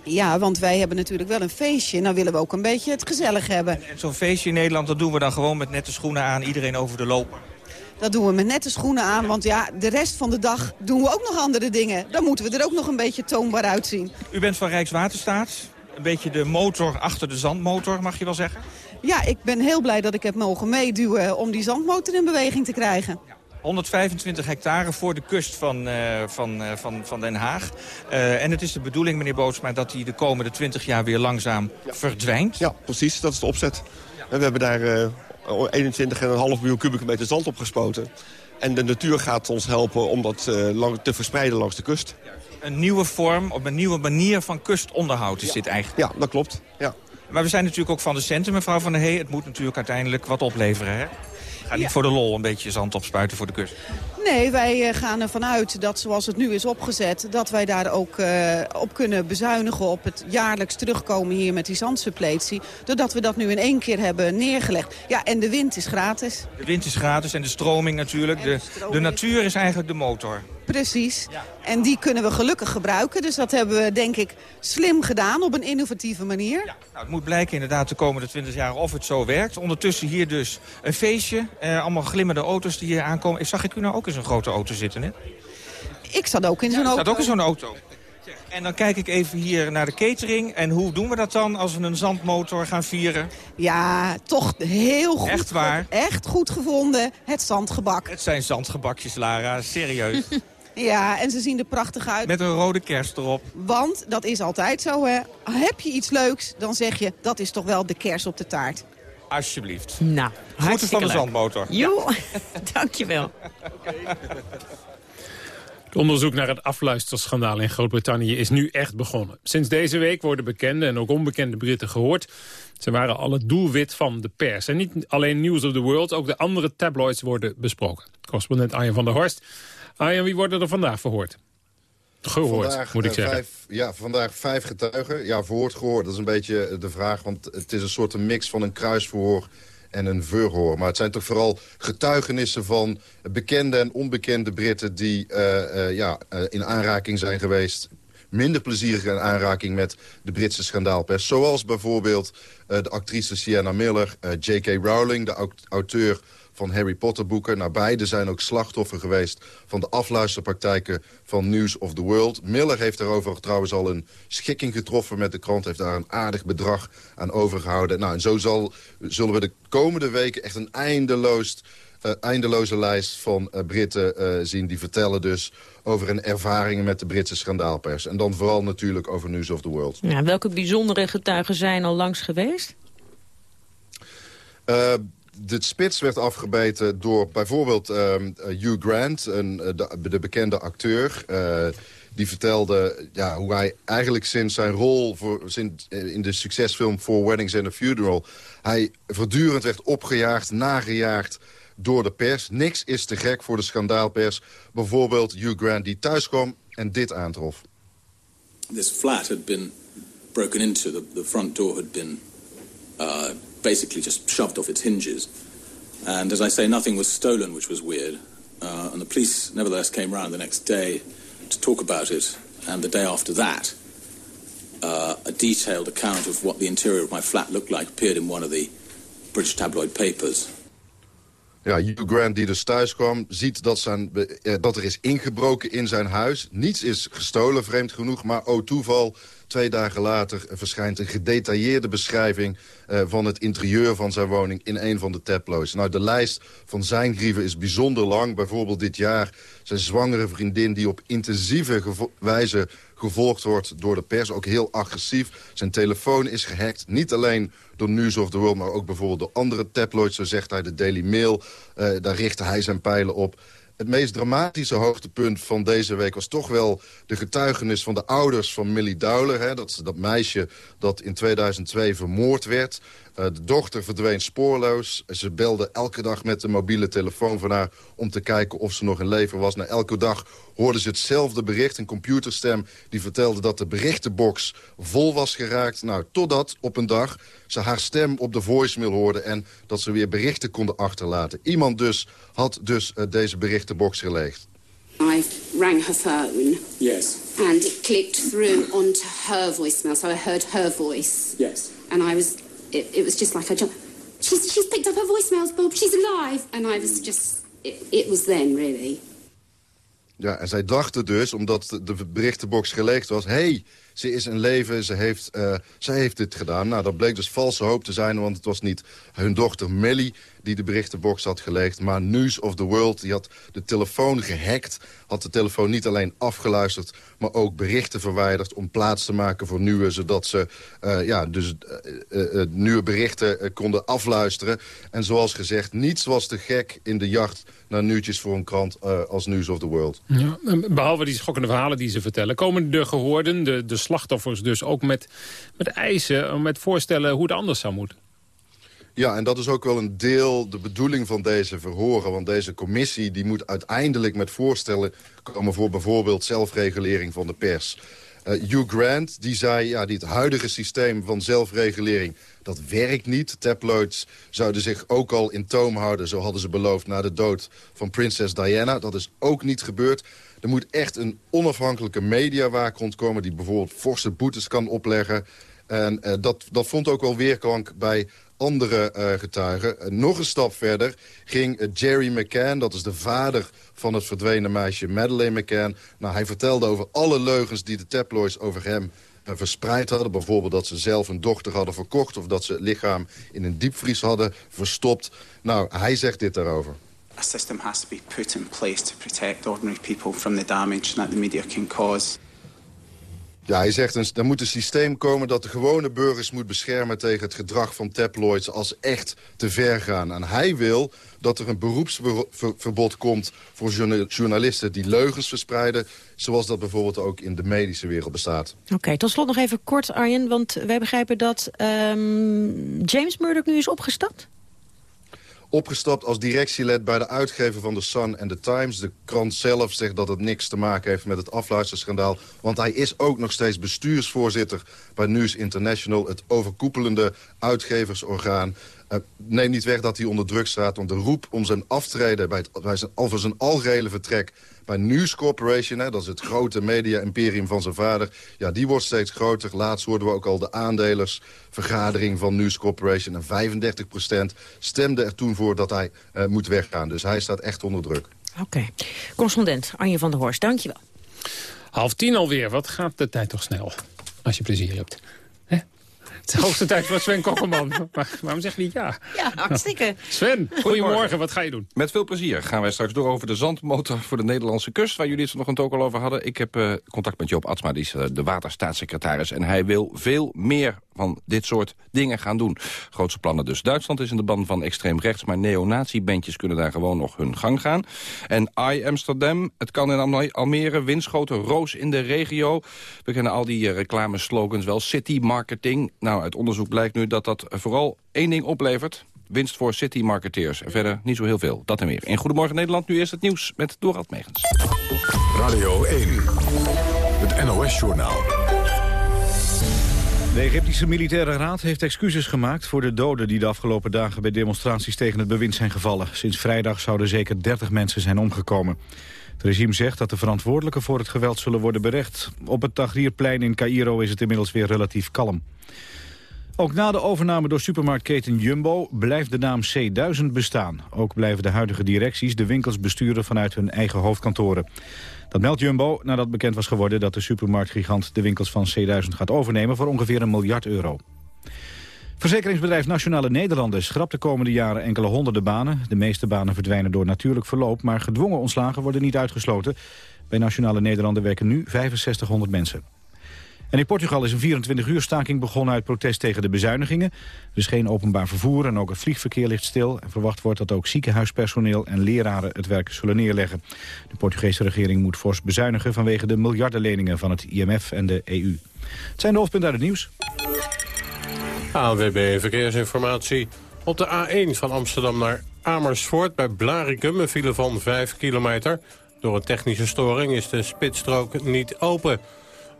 Ja, want wij hebben natuurlijk wel een feestje. Nou willen we ook een beetje het gezellig hebben. En, en zo'n feestje in Nederland, dat doen we dan gewoon met nette schoenen aan. Iedereen over de loper. Dat doen we met nette schoenen aan, want ja, de rest van de dag doen we ook nog andere dingen. Dan moeten we er ook nog een beetje toonbaar uitzien. U bent van Rijkswaterstaat. Een beetje de motor achter de zandmotor, mag je wel zeggen? Ja, ik ben heel blij dat ik heb mogen meeduwen om die zandmotor in beweging te krijgen. 125 hectare voor de kust van, uh, van, uh, van, van Den Haag. Uh, en het is de bedoeling, meneer Bootsma, dat die de komende 20 jaar weer langzaam ja. verdwijnt. Ja, precies. Dat is de opzet. En we hebben daar 21,5 miljoen kubieke meter zand opgespoten. En de natuur gaat ons helpen om dat uh, lang, te verspreiden langs de kust. Een nieuwe vorm, op een nieuwe manier van kustonderhoud is ja. dit eigenlijk. Ja, dat klopt. Ja. Maar we zijn natuurlijk ook van de centen, mevrouw Van der Hee. Het moet natuurlijk uiteindelijk wat opleveren, hè? Ga niet ja. voor de lol een beetje zand opspuiten voor de kust. Nee, wij gaan ervan uit dat zoals het nu is opgezet... dat wij daar ook uh, op kunnen bezuinigen op het jaarlijks terugkomen hier met die zandsuppletie. Doordat we dat nu in één keer hebben neergelegd. Ja, en de wind is gratis. De wind is gratis en de stroming natuurlijk. De, de, stroming de natuur is eigenlijk de motor. Precies. Ja. En die kunnen we gelukkig gebruiken. Dus dat hebben we denk ik slim gedaan op een innovatieve manier. Ja, nou, het moet blijken inderdaad de komende 20 jaar of het zo werkt. Ondertussen hier dus een feestje. Eh, allemaal glimmende auto's die hier aankomen. Zag ik u nou ook in zo'n grote auto zitten net? Ik zat ook in zo'n auto. Ik zat ook in zo'n auto. En dan kijk ik even hier naar de catering. En hoe doen we dat dan als we een zandmotor gaan vieren? Ja, toch heel goed. Echt waar? Echt goed gevonden. Het zandgebak. Het zijn zandgebakjes, Lara. Serieus. Ja, en ze zien er prachtig uit. Met een rode kerst erop. Want, dat is altijd zo, hè. Heb je iets leuks, dan zeg je, dat is toch wel de kers op de taart. Alsjeblieft. Nou, Groeten van de zandmotor. Jo, ja. dankjewel. Okay. Het onderzoek naar het afluisterschandaal in Groot-Brittannië is nu echt begonnen. Sinds deze week worden bekende en ook onbekende Britten gehoord. Ze waren al het doelwit van de pers. En niet alleen News of the World, ook de andere tabloids worden besproken. Correspondent Arjen van der Horst. Arjen, wie worden er vandaag verhoord? Gehoord, vandaag, moet ik eh, zeggen. Vijf, ja, vandaag vijf getuigen. Ja, verhoord, gehoord. Dat is een beetje de vraag. Want het is een soort mix van een kruisverhoor en een verhoor. Maar het zijn toch vooral getuigenissen van bekende en onbekende Britten... die eh, eh, ja, eh, in aanraking zijn geweest minder plezierige aanraking met de Britse schandaalpers. Zoals bijvoorbeeld eh, de actrice Sienna Miller, eh, J.K. Rowling, de aut- auteur van Harry Potter boeken. Nou, beide zijn ook slachtoffer geweest van de afluisterpraktijken van News of the World. Miller heeft daarover trouwens al een schikking getroffen met de krant. Heeft daar een aardig bedrag aan overgehouden. Nou, en zo zal, zullen we de komende weken echt een eindeloos, eh, eindeloze lijst van eh, Britten eh, zien. Die vertellen dus over hun ervaringen met de Britse schandaalpers. En dan vooral natuurlijk over News of the World. Ja, welke bijzondere getuigen zijn al langs geweest? De spits werd afgebeten door bijvoorbeeld um, Hugh Grant, een, de, de, bekende acteur. Uh, die vertelde ja, hoe hij eigenlijk sinds zijn rol voor, sinds, in de succesfilm For Weddings and a Funeral... hij voortdurend werd opgejaagd, nagejaagd door de pers. Niks is te gek voor de schandaalpers. Bijvoorbeeld Hugh Grant die thuis kwam en dit aantrof. This flat had been broken into. The, the front door had been uh, basically just shoved off its hinges. And as I say, nothing was stolen, which was weird. Uh, and the police nevertheless came round the next day to talk about it. And the day after that, uh, a detailed account of what the interior of my flat looked like appeared in one of the British tabloid papers. Ja, Hugh Grant die dus thuis kwam, ziet dat, zijn, eh, dat er is ingebroken in zijn huis. Niets is gestolen, vreemd genoeg, maar oh toeval... Twee dagen later verschijnt een gedetailleerde beschrijving uh, van het interieur van zijn woning in een van de tabloids. Nou, de lijst van zijn grieven is bijzonder lang. Bijvoorbeeld dit jaar zijn zwangere vriendin die op intensieve wijze gevolgd wordt door de pers. Ook heel agressief. Zijn telefoon is gehackt. Niet alleen door News of the World, maar ook bijvoorbeeld door andere tabloids. Zo zegt hij de Daily Mail. Uh, daar richtte hij zijn pijlen op. Het meest dramatische hoogtepunt van deze week was toch wel de getuigenis van de ouders van Millie Dowler. Hè, dat, dat meisje dat in 2002 vermoord werd. Uh, de dochter verdween spoorloos. Ze belde elke dag met de mobiele telefoon van haar om te kijken of ze nog in leven was. Na elke dag hoorden ze hetzelfde bericht, een computerstem die vertelde dat de berichtenbox vol was geraakt. Nou, totdat op een dag ze haar stem op de voicemail hoorde en dat ze weer berichten konden achterlaten. Iemand dus had dus uh, deze berichtenbox geleegd. I rang her phone. Yes. And it clicked through onto her voicemail, so I heard her voice. Yes. And I was, it, it was just like I jumped. She's, she's picked up her voicemails, Bob. She's alive. And I was just, it, was then, really. Ja, en zij dachten dus, omdat de berichtenbox geleegd was... hey, ze is in leven, ze heeft, uh, ze heeft dit gedaan. Nou, dat bleek dus valse hoop te zijn, want het was niet hun dochter Millie... die de berichtenbox had gelegd, maar News of the World. Die had de telefoon gehackt, had de telefoon niet alleen afgeluisterd... maar ook berichten verwijderd om plaats te maken voor nieuwe... zodat ze uh, ja, dus, uh, nieuwe berichten konden afluisteren. En zoals gezegd, niets was te gek in de jacht naar nieuwtjes voor een krant als News of the World. Ja, behalve die schokkende verhalen die ze vertellen... komen de gehoorden, de, de slachtoffers dus ook met, met eisen... met voorstellen hoe het anders zou moeten. Ja, en dat is ook wel een deel de bedoeling van deze verhoren. Want deze commissie die moet uiteindelijk met voorstellen komen... voor bijvoorbeeld zelfregulering van de pers. Uh, Hugh Grant die zei, ja, dit huidige systeem van zelfregulering... dat werkt niet. Tabloids zouden zich ook al in toom houden... zo hadden ze beloofd na de dood van prinses Diana. Dat is ook niet gebeurd. Er moet echt een onafhankelijke mediawaakhond komen... die bijvoorbeeld forse boetes kan opleggen. En uh, dat, dat vond ook wel weerklank bij andere uh, getuigen. Uh, nog een stap verder ging uh, Jerry McCann, dat is de vader van het verdwenen meisje Madeleine McCann. Nou, hij vertelde over alle leugens die de tabloids over hem verspreid hadden. Bijvoorbeeld dat ze zelf een dochter hadden verkocht... of dat ze het lichaam in een diepvries hadden verstopt. Nou, hij zegt dit daarover. A system has to be put in place to protect ordinary people from the damage that the media can cause. Ja, hij zegt, er moet een systeem komen dat de gewone burgers moet beschermen tegen het gedrag van tabloids als echt te ver gaan. En hij wil dat er een beroepsverbod komt voor journalisten die leugens verspreiden, zoals dat bijvoorbeeld ook in de medische wereld bestaat. Oké, tot slot nog even kort Arjen, want wij begrijpen dat um, James Murdoch nu is opgestapt? Opgestapt als directielid bij de uitgever van The Sun en The Times. De krant zelf zegt dat het niks te maken heeft met het afluisterschandaal. Want hij is ook nog steeds bestuursvoorzitter bij News International... het overkoepelende uitgeversorgaan. Uh, neem niet weg dat hij onder druk staat, want de roep om zijn aftreden... bij, het, bij zijn, over zijn algehele vertrek bij News Corporation, hè, dat is het grote media-imperium van zijn vader... ja, die wordt steeds groter. Laatst hoorden we ook al de aandelersvergadering van News Corporation. En 35% stemde er toen voor dat hij uh, moet weggaan. Dus hij staat echt onder druk. Oké. Okay. Correspondent Anje van der Horst, dankjewel. Half tien alweer. Wat gaat de tijd toch snel? Als je plezier hebt. Het is hoogste tijd voor Sven Kokkelman. Maar, waarom zeg je niet ja? Ja, hartstikke. Sven, goedemorgen. Wat ga je doen? Met veel plezier gaan wij straks door over de zandmotor voor de Nederlandse kust... waar jullie het nog een ook al over hadden. Ik heb uh, contact met Joop Atsma, die is uh, de waterstaatssecretaris... en hij wil veel meer van dit soort dingen gaan doen. Grootste plannen dus. Duitsland is in de ban van extreem rechts... maar neonazi-bandjes kunnen daar gewoon nog hun gang gaan. En I Amsterdam, het kan in Almere, Winschoten, Roos in de regio. We kennen al die uh, reclameslogans wel. City marketing. Nou, uit onderzoek blijkt nu dat dat vooral één ding oplevert winst voor city-marketeers. En verder niet zo heel veel, dat en meer. In Goedemorgen Nederland, nu eerst het nieuws met Dorald Megens. Radio 1, het NOS-journaal. De Egyptische Militaire Raad heeft excuses gemaakt voor de doden die de afgelopen dagen bij demonstraties tegen het bewind zijn gevallen. Sinds vrijdag zouden zeker 30 mensen zijn omgekomen. Het regime zegt dat de verantwoordelijken voor het geweld zullen worden berecht. Op het Tahrirplein in Cairo is het inmiddels weer relatief kalm. Ook na de overname door supermarktketen Jumbo blijft de naam C1000 bestaan. Ook blijven de huidige directies de winkels besturen vanuit hun eigen hoofdkantoren. Dat meldt Jumbo nadat bekend was geworden dat de supermarktgigant de winkels van C1000 gaat overnemen voor ongeveer een miljard euro. Verzekeringsbedrijf Nationale Nederlanden schrapt de komende jaren enkele honderden banen. De meeste banen verdwijnen door natuurlijk verloop, maar gedwongen ontslagen worden niet uitgesloten. Bij Nationale Nederlanden werken nu 6500 mensen. In Portugal is een 24-uur staking begonnen uit protest tegen de bezuinigingen. Er is geen openbaar vervoer en ook het vliegverkeer ligt stil. En verwacht wordt dat ook ziekenhuispersoneel en leraren het werk zullen neerleggen. De Portugese regering moet fors bezuinigen vanwege de miljardenleningen van het IMF en de EU. Het zijn de hoofdpunten uit het nieuws. ANWB Verkeersinformatie. Op de A1 van Amsterdam naar Amersfoort bij Blaricum een file van 5 kilometer. Door een technische storing is de spitsstrook niet open.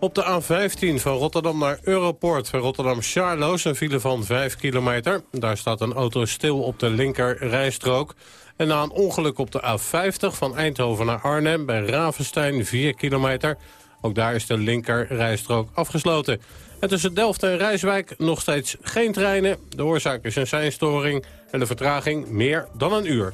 Op de A15 van Rotterdam naar Europort Rotterdam-Charloes... een file van 5 kilometer. Daar staat een auto stil op de linker rijstrook. En na een ongeluk op de A50 van Eindhoven naar Arnhem... bij Ravenstein 4 kilometer. Ook daar is de linker rijstrook afgesloten. En tussen Delft en Rijswijk nog steeds geen treinen. De oorzaak is een seinstoring en de vertraging meer dan een uur.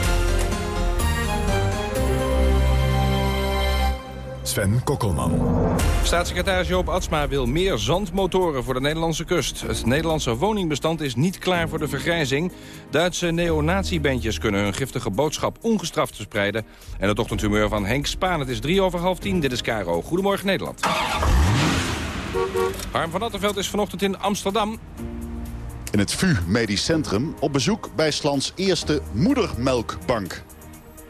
Sven Kokkelman. Staatssecretaris Joop Atsma wil meer zandmotoren voor de Nederlandse kust. Het Nederlandse woningbestand is niet klaar voor de vergrijzing. Duitse neonatiebandjes kunnen hun giftige boodschap ongestraft verspreiden. En het ochtendhumeur van Henk Spaan. Het is drie over half tien. Dit is Caro. Goedemorgen Nederland. Harm van Attenveld is vanochtend in Amsterdam. In het VU Medisch Centrum op bezoek bij Slans eerste moedermelkbank.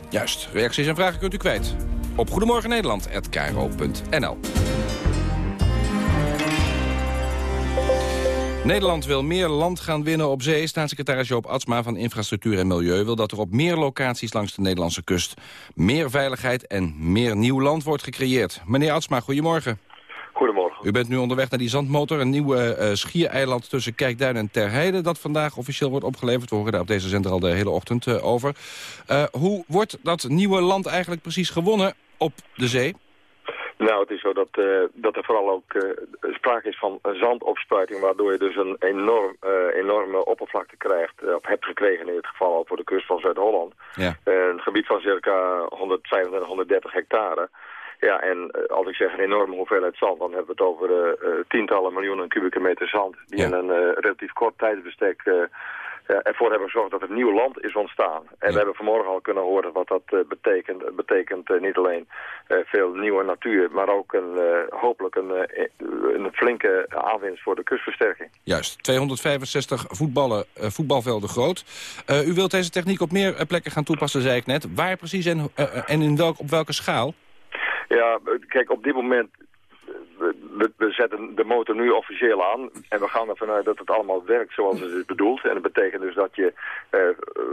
Juist. Reacties en vragen kunt u kwijt op Goedemorgen Nederland@kro.nl. Nederland wil meer land gaan winnen op zee. Staatssecretaris Joop Atsma van Infrastructuur en Milieu... wil dat er op meer locaties langs de Nederlandse kust... meer veiligheid en meer nieuw land wordt gecreëerd. Meneer Atsma, goedemorgen. Goedemorgen. U bent nu onderweg naar die zandmotor, een nieuwe uh, schiereiland tussen Kijkduin en Terheide... dat vandaag officieel wordt opgeleverd. We horen daar op deze zender al de hele ochtend uh, over. Uh, hoe wordt dat nieuwe land eigenlijk precies gewonnen op de zee? Nou, het is zo dat, uh, dat er vooral ook uh, sprake is van zandopspuiting... waardoor je dus een enorm, uh, enorme oppervlakte krijgt, of hebt gekregen in dit geval al voor de kust van Zuid-Holland. Ja. Een gebied van circa 125, 130 hectare. Ja, en eh, als ik zeg een enorme hoeveelheid zand, dan hebben we het over eh, eh, tientallen miljoenen kubieke meter zand. Die in een eh, relatief kort tijdsbestek eh, eh, ervoor hebben gezorgd dat er nieuw land is ontstaan. En we hebben vanmorgen al kunnen horen wat dat eh, betekent. Het betekent eh, niet alleen eh, veel nieuwe natuur, maar ook een, hopelijk een, een flinke aanwinst voor de kustversterking. Juist, 265 voetballen, voetbalvelden groot. U wilt deze techniek op meer plekken gaan toepassen, zei ik net. Waar precies en, en in welk, op welke schaal? Ja, kijk, op dit moment we, zetten de motor nu officieel aan en we gaan ervan uit dat het allemaal werkt zoals het is bedoeld. En dat betekent dus dat je eh,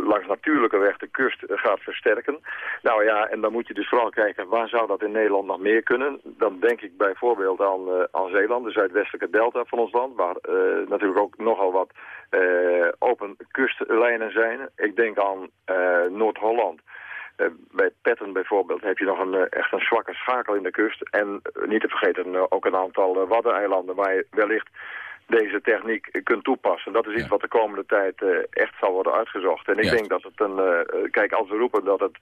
langs natuurlijke weg de kust gaat versterken. Nou ja, en dan moet je dus vooral kijken waar zou dat in Nederland nog meer kunnen. Dan denk ik bijvoorbeeld aan, eh, aan Zeeland, de zuidwestelijke delta van ons land, waar eh, natuurlijk ook nogal wat open kustlijnen zijn. Ik denk aan Noord-Holland. Eh, bij Petten bijvoorbeeld heb je nog een, eh, echt een zwakke schakel in de kust. En eh, niet te vergeten ook een aantal waddeneilanden waar je wellicht deze techniek kunt toepassen. Dat is iets wat de komende tijd eh, echt zal worden uitgezocht. En ik denk dat het een... eh, eh, kijk, als we roepen dat het,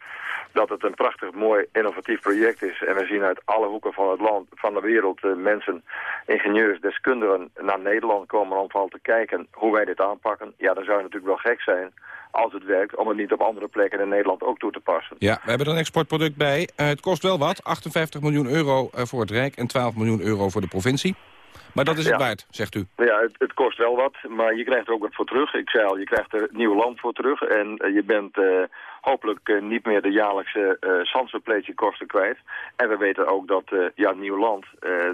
dat het een prachtig, mooi, innovatief project is... en we zien uit alle hoeken van het land, van de wereld... mensen, ingenieurs, deskundigen naar Nederland komen om vooral te kijken hoe wij dit aanpakken... ja, dan zou het natuurlijk wel gek zijn als het werkt... om het niet op andere plekken in Nederland ook toe te passen. Ja, we hebben er een exportproduct bij. Het kost wel wat, 58 miljoen euro voor het Rijk en 12 miljoen euro voor de provincie. Maar dat is het Ja. waard, zegt u. Ja, het, het kost wel wat, maar je krijgt er ook wat voor terug. Ik zei al, je krijgt er nieuw land voor terug. En eh, je bent eh, hopelijk eh, niet meer de jaarlijkse uh, kwijt. En we weten ook dat, eh, ja, nieuw land,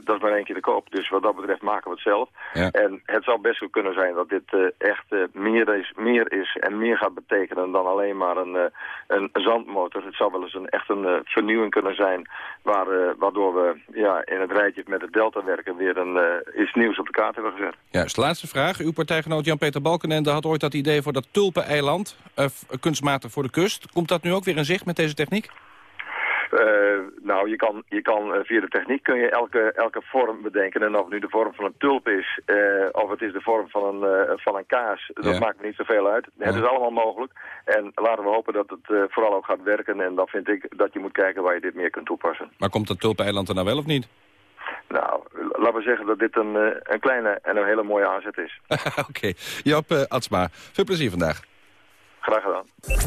dat is maar één keer de koop. Dus wat dat betreft maken we het zelf. Ja. En het zou best wel kunnen zijn dat dit echt meer, is, meer is en meer gaat betekenen dan alleen maar een, een zandmotor. Het zou wel eens een, echt een vernieuwing kunnen zijn, waar, waardoor we ja, in het rijtje met het delta werken weer een, iets nieuws op de kaart hebben gezet. Juist, laatste vraag. Uw partijgenoot Jan-Peter Balkenende had ooit dat idee voor dat tulpeneiland, f- kunstmatig voor de kust. Komt dat nu ook weer in zicht met deze techniek? Eh, nou, je kan, je kan eh, via de techniek kun je elke, elke vorm bedenken. En of het nu de vorm van een tulp is, eh, of het is de vorm van een, van een kaas, dat maakt me niet zoveel uit. Het is allemaal mogelijk. En laten we hopen dat het vooral ook gaat werken. En dan vind ik dat je moet kijken waar je dit meer kunt toepassen. Maar komt dat tulpeneiland er nou wel of niet? Nou, laten we zeggen dat dit een, een kleine en een hele mooie aanzet is. Oké. Eh, Atsma, veel plezier vandaag. Graag gedaan.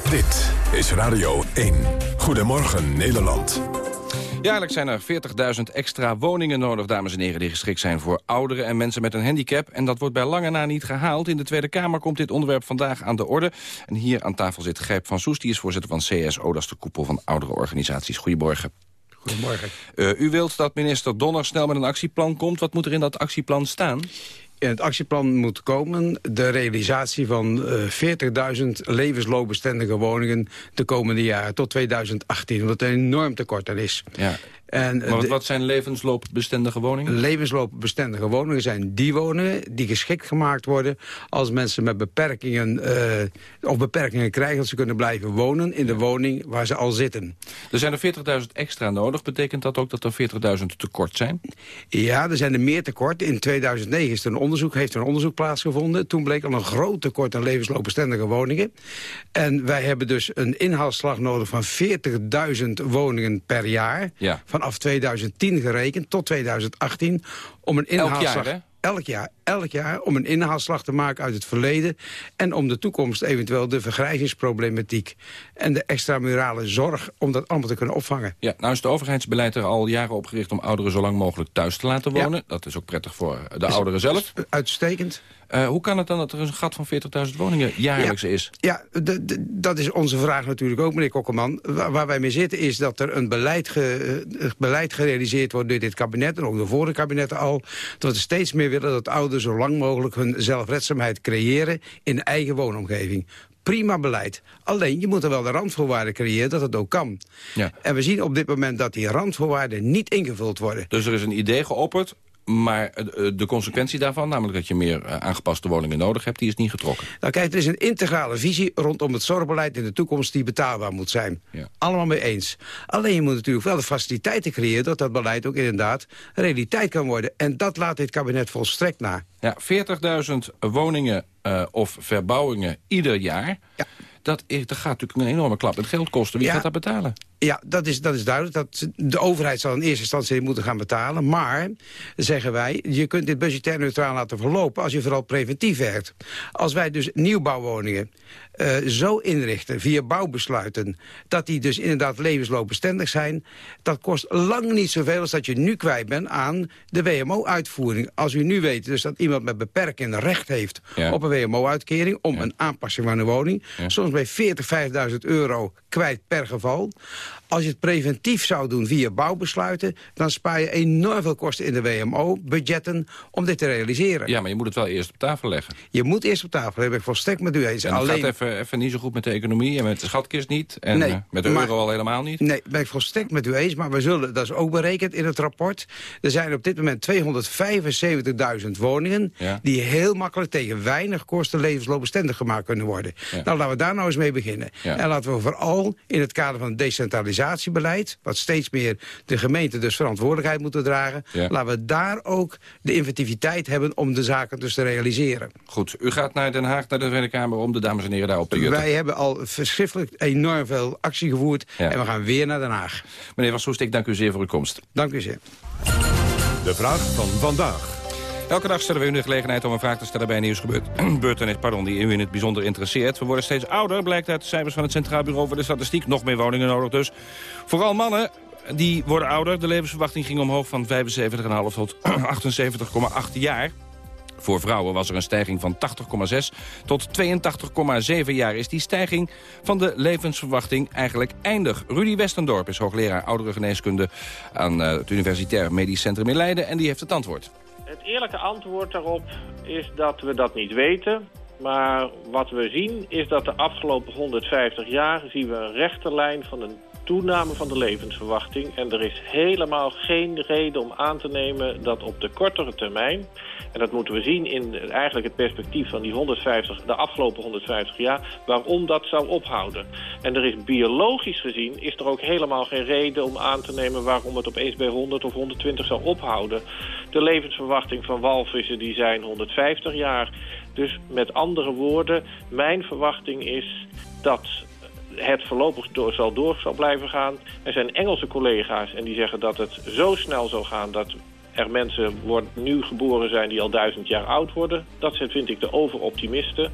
Dit is Radio 1. Goedemorgen Nederland. Jaarlijks zijn er 40.000 extra woningen nodig, dames en heren... die geschikt zijn voor ouderen en mensen met een handicap. En dat wordt bij lange na niet gehaald. In de Tweede Kamer komt dit onderwerp vandaag aan de orde. En hier aan tafel zit Gijp van Soest, die is voorzitter van CSO... dat is de koepel van oudere organisaties. Goedemorgen. Goedemorgen. Uh, u wilt dat minister Donner snel met een actieplan komt. Wat moet er in dat actieplan staan? In het actieplan moet komen de realisatie van uh, 40.000 levensloopbestendige woningen de komende jaren tot 2018. Omdat er een enorm tekort aan is. Ja. En, maar wat, wat zijn levensloopbestendige woningen? Levensloopbestendige woningen zijn die woningen die geschikt gemaakt worden... als mensen met beperkingen uh, of beperkingen krijgen... dat ze kunnen blijven wonen in de woning waar ze al zitten. Er zijn er 40.000 extra nodig. Betekent dat ook dat er 40.000 tekort zijn? Ja, er zijn er meer tekort. In 2009 is er een onderzoek, heeft er een onderzoek plaatsgevonden. Toen bleek al een groot tekort aan levensloopbestendige woningen. En wij hebben dus een inhaalslag nodig van 40.000 woningen per jaar... Ja vanaf 2010 gerekend tot 2018 om een inhaalslag... Elk jaar, hè? Elk jaar, elk jaar om een inhaalslag te maken uit het verleden... en om de toekomst eventueel de vergrijzingsproblematiek... en de extramurale zorg om dat allemaal te kunnen opvangen. Ja, nou is het overheidsbeleid er al jaren op gericht... om ouderen zo lang mogelijk thuis te laten wonen. Ja. Dat is ook prettig voor de is, ouderen zelf. Uitstekend. Uh, hoe kan het dan dat er een gat van 40.000 woningen jaarlijks ja, is? Ja, dat is onze vraag natuurlijk ook, meneer Kokkerman. Waar, waar, wij mee zitten is dat er een beleid, ge, uh, beleid gerealiseerd wordt door dit kabinet... en ook de vorige kabinetten al, dat we steeds meer willen dat ouderen zo lang mogelijk hun zelfredzaamheid creëren in eigen woonomgeving prima beleid. Alleen, je moet er wel de randvoorwaarden creëren dat het ook kan. Ja. En we zien op dit moment dat die randvoorwaarden niet ingevuld worden. Dus er is een idee geopperd, maar de consequentie daarvan, namelijk dat je meer aangepaste woningen nodig hebt, die is niet getrokken. Nou kijk, er is een integrale visie rondom het zorgbeleid in de toekomst die betaalbaar moet zijn. Ja. Allemaal mee eens. Alleen je moet natuurlijk wel de faciliteiten creëren dat dat beleid ook inderdaad realiteit kan worden. En dat laat dit kabinet volstrekt na. Ja, 40.000 woningen uh, of verbouwingen ieder jaar. Ja. Dat, is, dat gaat natuurlijk een enorme klap met geld kosten. Wie ja. gaat dat betalen? Ja, dat is, dat is duidelijk. Dat de overheid zal in eerste instantie moeten gaan betalen. Maar, zeggen wij, je kunt dit budgetair neutraal laten verlopen... als je vooral preventief werkt. Als wij dus nieuwbouwwoningen uh, zo inrichten via bouwbesluiten... dat die dus inderdaad levensloopbestendig zijn... dat kost lang niet zoveel als dat je nu kwijt bent aan de WMO-uitvoering. Als u nu weet dus dat iemand met beperking recht heeft op een WMO-uitkering... om een aanpassing van een woning, soms bij 40, 5.000 euro kwijt per geval... Als je het preventief zou doen via bouwbesluiten... dan spaar je enorm veel kosten in de WMO-budgetten om dit te realiseren. Ja, maar je moet het wel eerst op tafel leggen. Je moet eerst op tafel leggen, ben ik volstrekt met u eens. En Alleen... gaat even, even niet zo goed met de economie en met de schatkist niet. En nee, uh, met de euro al helemaal niet. Nee, ben ik volstrekt met u eens. Maar we zullen, dat is ook berekend in het rapport... er zijn op dit moment 275.000 woningen... die heel makkelijk tegen weinig kosten levensloopbestendig gemaakt kunnen worden. Nou, laten we daar nou eens mee beginnen. En laten we vooral in het kader van decentralisatie beleid, wat steeds meer de gemeente dus verantwoordelijkheid moeten dragen... laten we daar ook de inventiviteit hebben om de zaken dus te realiseren. Goed, u gaat naar Den Haag, naar de Tweede Kamer... om de dames en heren daar op te jutten. Wij hebben al verschrikkelijk enorm veel actie gevoerd... en we gaan weer naar Den Haag. Meneer Van Soest, ik dank u zeer voor uw komst. Dank u zeer. De vraag van vandaag. Elke dag stellen we u de gelegenheid om een vraag te stellen bij nieuwsgebeurtenis pardon, die u in het bijzonder interesseert. We worden steeds ouder, blijkt uit de cijfers van het Centraal Bureau voor de Statistiek. Nog meer woningen nodig dus. Vooral mannen, die worden ouder. De levensverwachting ging omhoog van 75,5 tot 78,8 jaar. Voor vrouwen was er een stijging van 80,6 tot 82,7 jaar. Is die stijging van de levensverwachting eigenlijk eindig? Rudy Westendorp is hoogleraar ouderengeneeskunde aan eh, het Universitair Medisch Centrum in Leiden. En die heeft het antwoord. Het eerlijke antwoord daarop is dat we dat niet weten. Maar wat we zien is dat de afgelopen 150 jaar zien we een rechte lijn van een toename van de levensverwachting. En er is helemaal geen reden om aan te nemen dat op de kortere termijn... en dat moeten we zien in eigenlijk het perspectief van die 150, de afgelopen 150 jaar... waarom dat zou ophouden. En er is biologisch gezien is er ook helemaal geen reden om aan te nemen... waarom het opeens bij 100 of 120 zou ophouden. De levensverwachting van walvissen die zijn 150 jaar... Dus met andere woorden, mijn verwachting is dat het voorlopig zal door zal blijven gaan. Er zijn Engelse collega's en die zeggen dat het zo snel zal gaan... dat er mensen worden, nu geboren zijn die al duizend jaar oud worden. Dat vind ik de overoptimisten.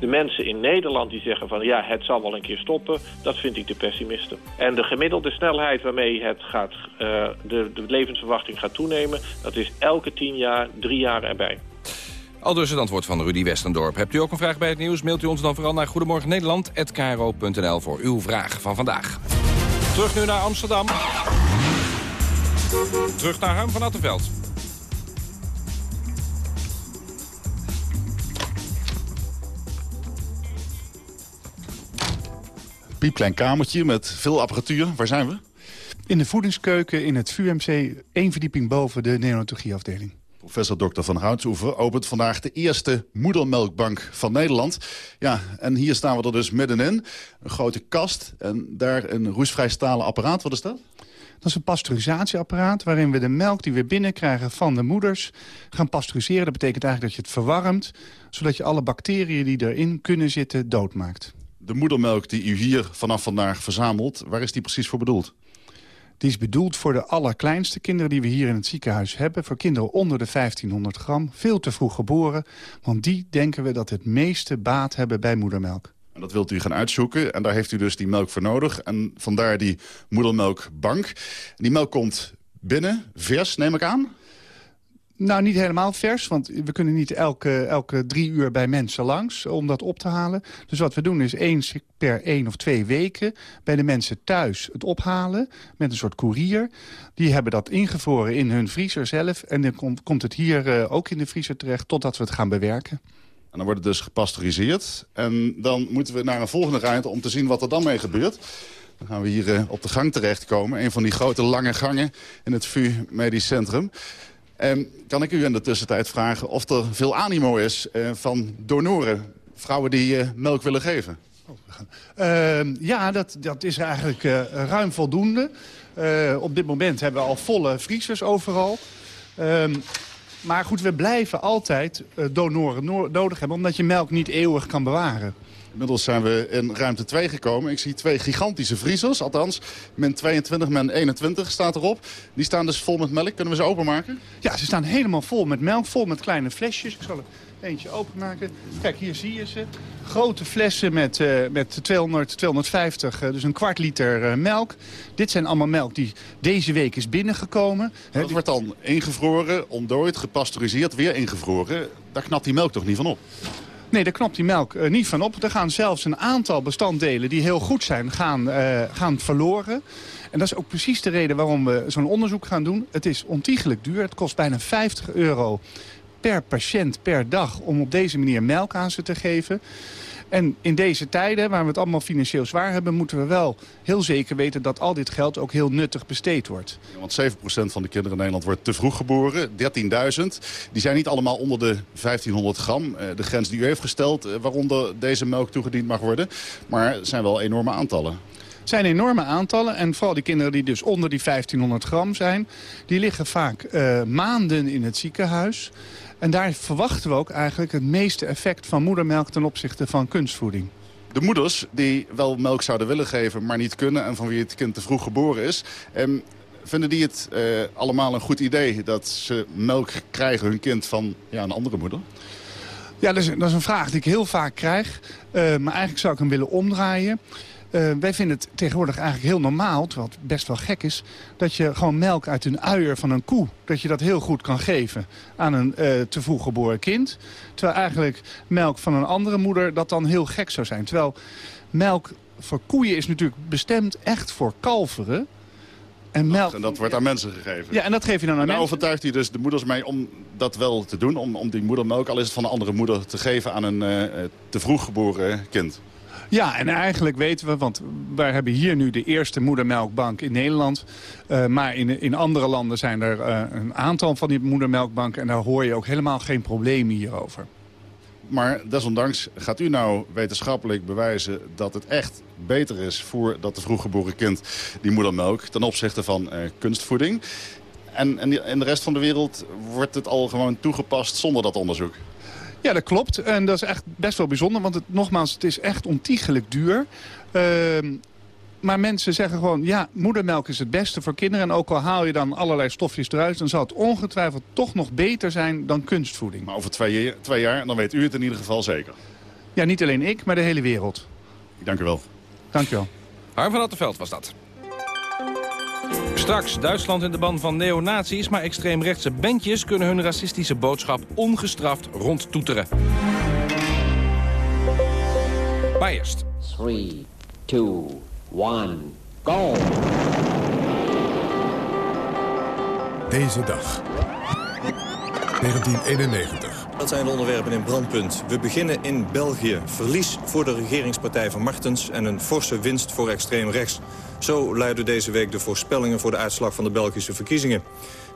De mensen in Nederland die zeggen van ja, het zal wel een keer stoppen. Dat vind ik de pessimisten. En de gemiddelde snelheid waarmee het gaat, uh, de, de levensverwachting gaat toenemen... dat is elke tien jaar drie jaar erbij. Al dus het antwoord van Rudy Westendorp. Hebt u ook een vraag bij het nieuws? Mailt u ons dan vooral naar goedemorgennederland.kro.nl voor uw vraag van vandaag. Terug nu naar Amsterdam. Terug naar Harm van Attenveld. Piepklein kamertje met veel apparatuur. Waar zijn we? In de voedingskeuken in het VUMC, één verdieping boven de neonatologieafdeling. Professor Dr. van Houtsoever opent vandaag de eerste moedermelkbank van Nederland. Ja, en hier staan we er dus middenin. Een grote kast en daar een roestvrij stalen apparaat. Wat is dat? Dat is een pasteurisatieapparaat waarin we de melk die we binnenkrijgen van de moeders gaan pasteuriseren. Dat betekent eigenlijk dat je het verwarmt, zodat je alle bacteriën die erin kunnen zitten doodmaakt. De moedermelk die u hier vanaf vandaag verzamelt, waar is die precies voor bedoeld? Die is bedoeld voor de allerkleinste kinderen die we hier in het ziekenhuis hebben. Voor kinderen onder de 1500 gram. Veel te vroeg geboren. Want die denken we dat het meeste baat hebben bij moedermelk. En dat wilt u gaan uitzoeken. En daar heeft u dus die melk voor nodig. En vandaar die moedermelkbank. Die melk komt binnen, vers neem ik aan? Nou, niet helemaal vers, want we kunnen niet elke, elke drie uur bij mensen langs om dat op te halen. Dus wat we doen is eens per één of twee weken bij de mensen thuis het ophalen met een soort koerier. Die hebben dat ingevroren in hun vriezer zelf en dan komt, komt het hier uh, ook in de vriezer terecht totdat we het gaan bewerken. En dan wordt het dus gepasteuriseerd. En dan moeten we naar een volgende ruimte om te zien wat er dan mee gebeurt. Dan gaan we hier uh, op de gang terechtkomen. Een van die grote lange gangen in het VU Medisch Centrum. Um, kan ik u in de tussentijd vragen of er veel animo is uh, van donoren? Vrouwen die uh, melk willen geven? Uh, ja, dat, dat is eigenlijk uh, ruim voldoende. op dit moment hebben we al volle vriezers overal. Ehm, Maar goed, we blijven altijd donoren nodig hebben... omdat je melk niet eeuwig kan bewaren. Inmiddels zijn we in ruimte 2 gekomen. Ik zie twee gigantische vriezers, althans min 22, min 21 staat erop. Die staan dus vol met melk. Kunnen we ze openmaken? Ja, ze staan helemaal vol met melk, vol met kleine flesjes. Ik zal er eentje openmaken. Kijk, hier zie je ze. Grote flessen met, uh, met 200, 250, uh, dus een kwart liter uh, melk. Dit zijn allemaal melk die deze week is binnengekomen. Dat wordt dan ingevroren, ontdooid, gepasteuriseerd, weer ingevroren. Daar knapt die melk toch niet van op? Nee, daar knapt die melk uh, niet van op. Er gaan zelfs een aantal bestanddelen die heel goed zijn, gaan, uh, gaan verloren. En dat is ook precies de reden waarom we zo'n onderzoek gaan doen. Het is ontiegelijk duur. Het kost bijna 50 euro per patiënt per dag om op deze manier melk aan ze te geven. En in deze tijden, waar we het allemaal financieel zwaar hebben... moeten we wel heel zeker weten dat al dit geld ook heel nuttig besteed wordt. Ja, want 7% van de kinderen in Nederland wordt te vroeg geboren. 13.000. Die zijn niet allemaal onder de 1500 gram. Eh, de grens die u heeft gesteld, eh, waaronder deze melk toegediend mag worden. Maar het zijn wel enorme aantallen. Het zijn enorme aantallen. En vooral die kinderen die dus onder die 1500 gram zijn... die liggen vaak uh, maanden in het ziekenhuis. En daar verwachten we ook eigenlijk het meeste effect van moedermelk ten opzichte van kunstvoeding. De moeders die wel melk zouden willen geven, maar niet kunnen... en van wie het kind te vroeg geboren is... Um, vinden die het uh, allemaal een goed idee dat ze melk krijgen, hun kind, van ja, een andere moeder? Ja, dat is, dat is een vraag die ik heel vaak krijg. Uh, maar eigenlijk zou ik hem willen omdraaien. Uh, wij vinden het tegenwoordig eigenlijk heel normaal, terwijl het best wel gek is... dat je gewoon melk uit een uier van een koe, dat je dat heel goed kan geven aan een uh, te vroeg geboren kind. Terwijl eigenlijk melk van een andere moeder dat dan heel gek zou zijn. Terwijl melk voor koeien is natuurlijk bestemd echt voor kalveren. En, melk... en dat wordt aan mensen gegeven. Ja, en dat geef je dan aan en mensen. overtuigt hij dus de moeders mee om dat wel te doen. Om, om die moedermelk, al is het van een andere moeder, te geven aan een uh, te vroeg geboren kind. Ja, en eigenlijk weten we, want wij hebben hier nu de eerste moedermelkbank in Nederland. Uh, maar in, in andere landen zijn er uh, een aantal van die moedermelkbanken. En daar hoor je ook helemaal geen problemen hierover. Maar desondanks gaat u nou wetenschappelijk bewijzen dat het echt beter is voor dat de vroeggeboren kind die moedermelk ten opzichte van uh, kunstvoeding. En, en in de rest van de wereld wordt het al gewoon toegepast zonder dat onderzoek. Ja, dat klopt. En dat is echt best wel bijzonder. Want het, nogmaals, het is echt ontiegelijk duur. Uh, maar mensen zeggen gewoon, ja, moedermelk is het beste voor kinderen. En ook al haal je dan allerlei stofjes eruit... dan zal het ongetwijfeld toch nog beter zijn dan kunstvoeding. Maar over twee, twee jaar, dan weet u het in ieder geval zeker. Ja, niet alleen ik, maar de hele wereld. Ik dank u wel. Dank je wel. Harm van Attenveld was dat. Straks Duitsland in de ban van neonazies... maar extreemrechtse bandjes kunnen hun racistische boodschap ongestraft rondtoeteren. Maar eerst. 3, 2, 1, go! Deze dag. 1991. Dat zijn de onderwerpen in brandpunt. We beginnen in België. Verlies voor de regeringspartij van Martens... en een forse winst voor extreem rechts. Zo luiden deze week de voorspellingen voor de uitslag van de Belgische verkiezingen.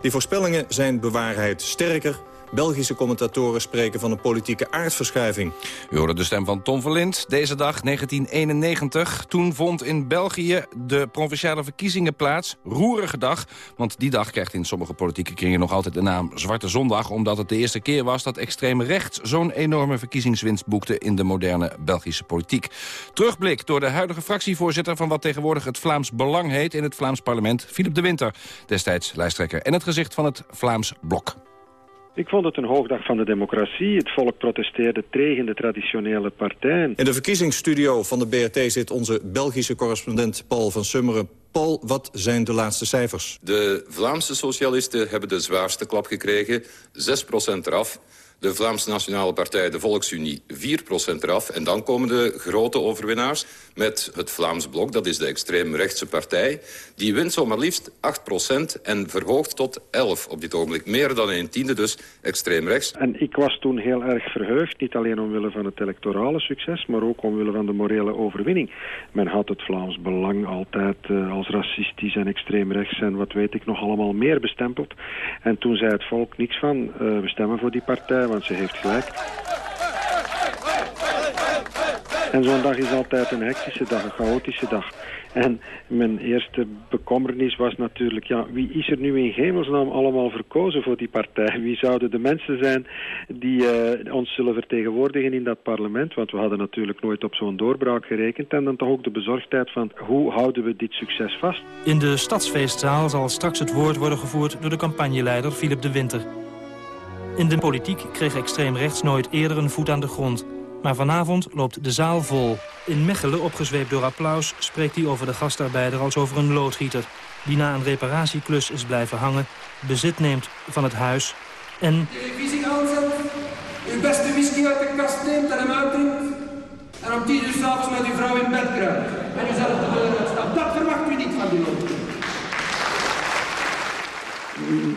Die voorspellingen zijn bewaarheid sterker Belgische commentatoren spreken van een politieke aardverschuiving. U hoorde de stem van Tom Verlind. Deze dag, 1991. Toen vond in België de provinciale verkiezingen plaats. Roerige dag, want die dag krijgt in sommige politieke kringen nog altijd de naam Zwarte Zondag... omdat het de eerste keer was dat extreem rechts zo'n enorme verkiezingswinst boekte... in de moderne Belgische politiek. Terugblik door de huidige fractievoorzitter... van wat tegenwoordig het Vlaams Belang heet in het Vlaams parlement... Philip de Winter, destijds lijsttrekker en het gezicht van het Vlaams Blok. Ik vond het een hoogdag van de democratie. Het volk protesteerde tegen de traditionele partijen. In de verkiezingsstudio van de BRT zit onze Belgische correspondent Paul van Summeren. Paul, wat zijn de laatste cijfers? De Vlaamse socialisten hebben de zwaarste klap gekregen. 6% eraf. De Vlaamse Nationale Partij, de Volksunie, 4% eraf. En dan komen de grote overwinnaars met het Vlaams Blok. Dat is de extreemrechtse partij. Die wint zomaar liefst 8% en verhoogt tot 11 op dit ogenblik. Meer dan een tiende dus extreemrechts. En ik was toen heel erg verheugd. Niet alleen omwille van het electorale succes, maar ook omwille van de morele overwinning. Men had het Vlaams Belang altijd uh, als racistisch en extreemrechts en wat weet ik nog allemaal meer bestempeld. En toen zei het volk niks van, uh, we stemmen voor die partij want ze heeft gelijk. En zo'n dag is altijd een hectische dag, een chaotische dag. En mijn eerste bekommernis was natuurlijk, ja, wie is er nu in hemelsnaam allemaal verkozen voor die partij? Wie zouden de mensen zijn die uh, ons zullen vertegenwoordigen in dat parlement? Want we hadden natuurlijk nooit op zo'n doorbraak gerekend. En dan toch ook de bezorgdheid van, hoe houden we dit succes vast? In de stadsfeestzaal zal straks het woord worden gevoerd door de campagneleider Philip de Winter. In de politiek kreeg extreem rechts nooit eerder een voet aan de grond. Maar vanavond loopt de zaal vol. In Mechelen, opgezweept door applaus, spreekt hij over de gastarbeider als over een loodgieter... die na een reparatieklus is blijven hangen, bezit neemt van het huis en... Televisie aanzet, uw beste uit de kast neemt en hem en om tien uur s'avonds met uw vrouw in bed. En u zelf de deur uitstapt. Dat verwacht u niet van die loodgieter.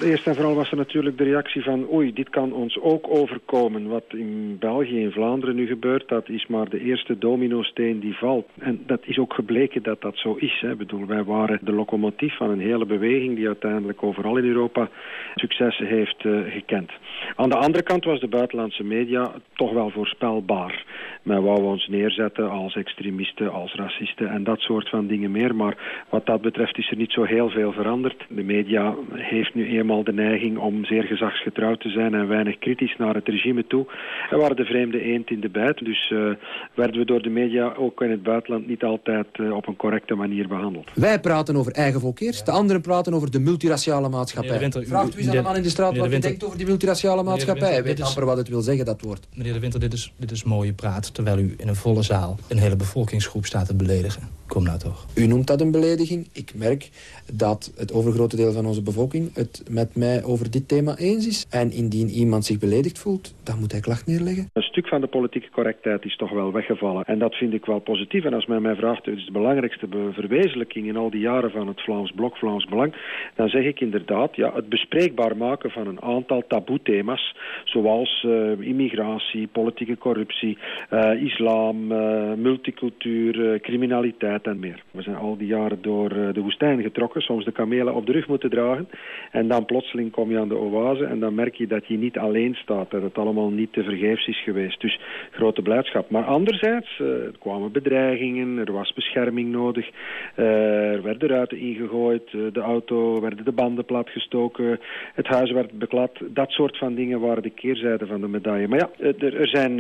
Eerst en vooral was er natuurlijk de reactie van oei, dit kan ons ook overkomen. Wat in België, in Vlaanderen nu gebeurt, dat is maar de eerste dominosteen die valt. En dat is ook gebleken dat dat zo is. Hè. Bedoel, wij waren de locomotief van een hele beweging die uiteindelijk overal in Europa successen heeft uh, gekend. Aan de andere kant was de buitenlandse media toch wel voorspelbaar. Men wou ons neerzetten als extremisten, als racisten en dat soort van dingen meer. Maar wat dat betreft is er niet zo heel veel veranderd. De media heeft nu eenmaal de neiging om zeer gezagsgetrouwd te zijn en weinig kritisch naar het regime toe. En waren de vreemde eend in de bijt. Dus uh, werden we door de media ook in het buitenland niet altijd uh, op een correcte manier behandeld. Wij praten over eigen volk eerst, de anderen praten over de multiraciale maatschappij. Winter, Vraagt u eens aan de man in de straat wat hij denkt over die multiraciale maatschappij. Hij weet amper wat het wil zeggen, dat woord. Meneer De Winter, dit is, dit is mooie praat, terwijl u in een volle zaal een hele bevolkingsgroep staat te beledigen. Kom nou toch. U noemt dat een belediging. Ik merk dat het overgrote deel van onze bevolking het met mij over dit thema eens is. En indien iemand zich beledigd voelt, dan moet hij klacht neerleggen. Een stuk van de politieke correctheid is toch wel weggevallen. En dat vind ik wel positief. En als men mij vraagt, wat is de belangrijkste verwezenlijking in al die jaren van het Vlaams Blok, Vlaams Belang, dan zeg ik inderdaad, ja, het bespreekbaar maken van een aantal taboe-thema's, zoals uh, immigratie, politieke corruptie, uh, islam, uh, multicultuur, criminaliteit en meer. We zijn al die jaren door de woestijn getrokken, soms de kamelen op de rug moeten dragen. En dan plotseling kom je aan de oase en dan merk je dat je niet alleen staat, dat het allemaal niet te vergeefs is geweest. Dus grote blijdschap. Maar anderzijds, er kwamen bedreigingen, er was bescherming nodig, er werden ruiten ingegooid, de auto, werden de banden platgestoken, het huis werd beklad. Dat soort van dingen waren de keerzijde van de medaille. Maar ja, er, zijn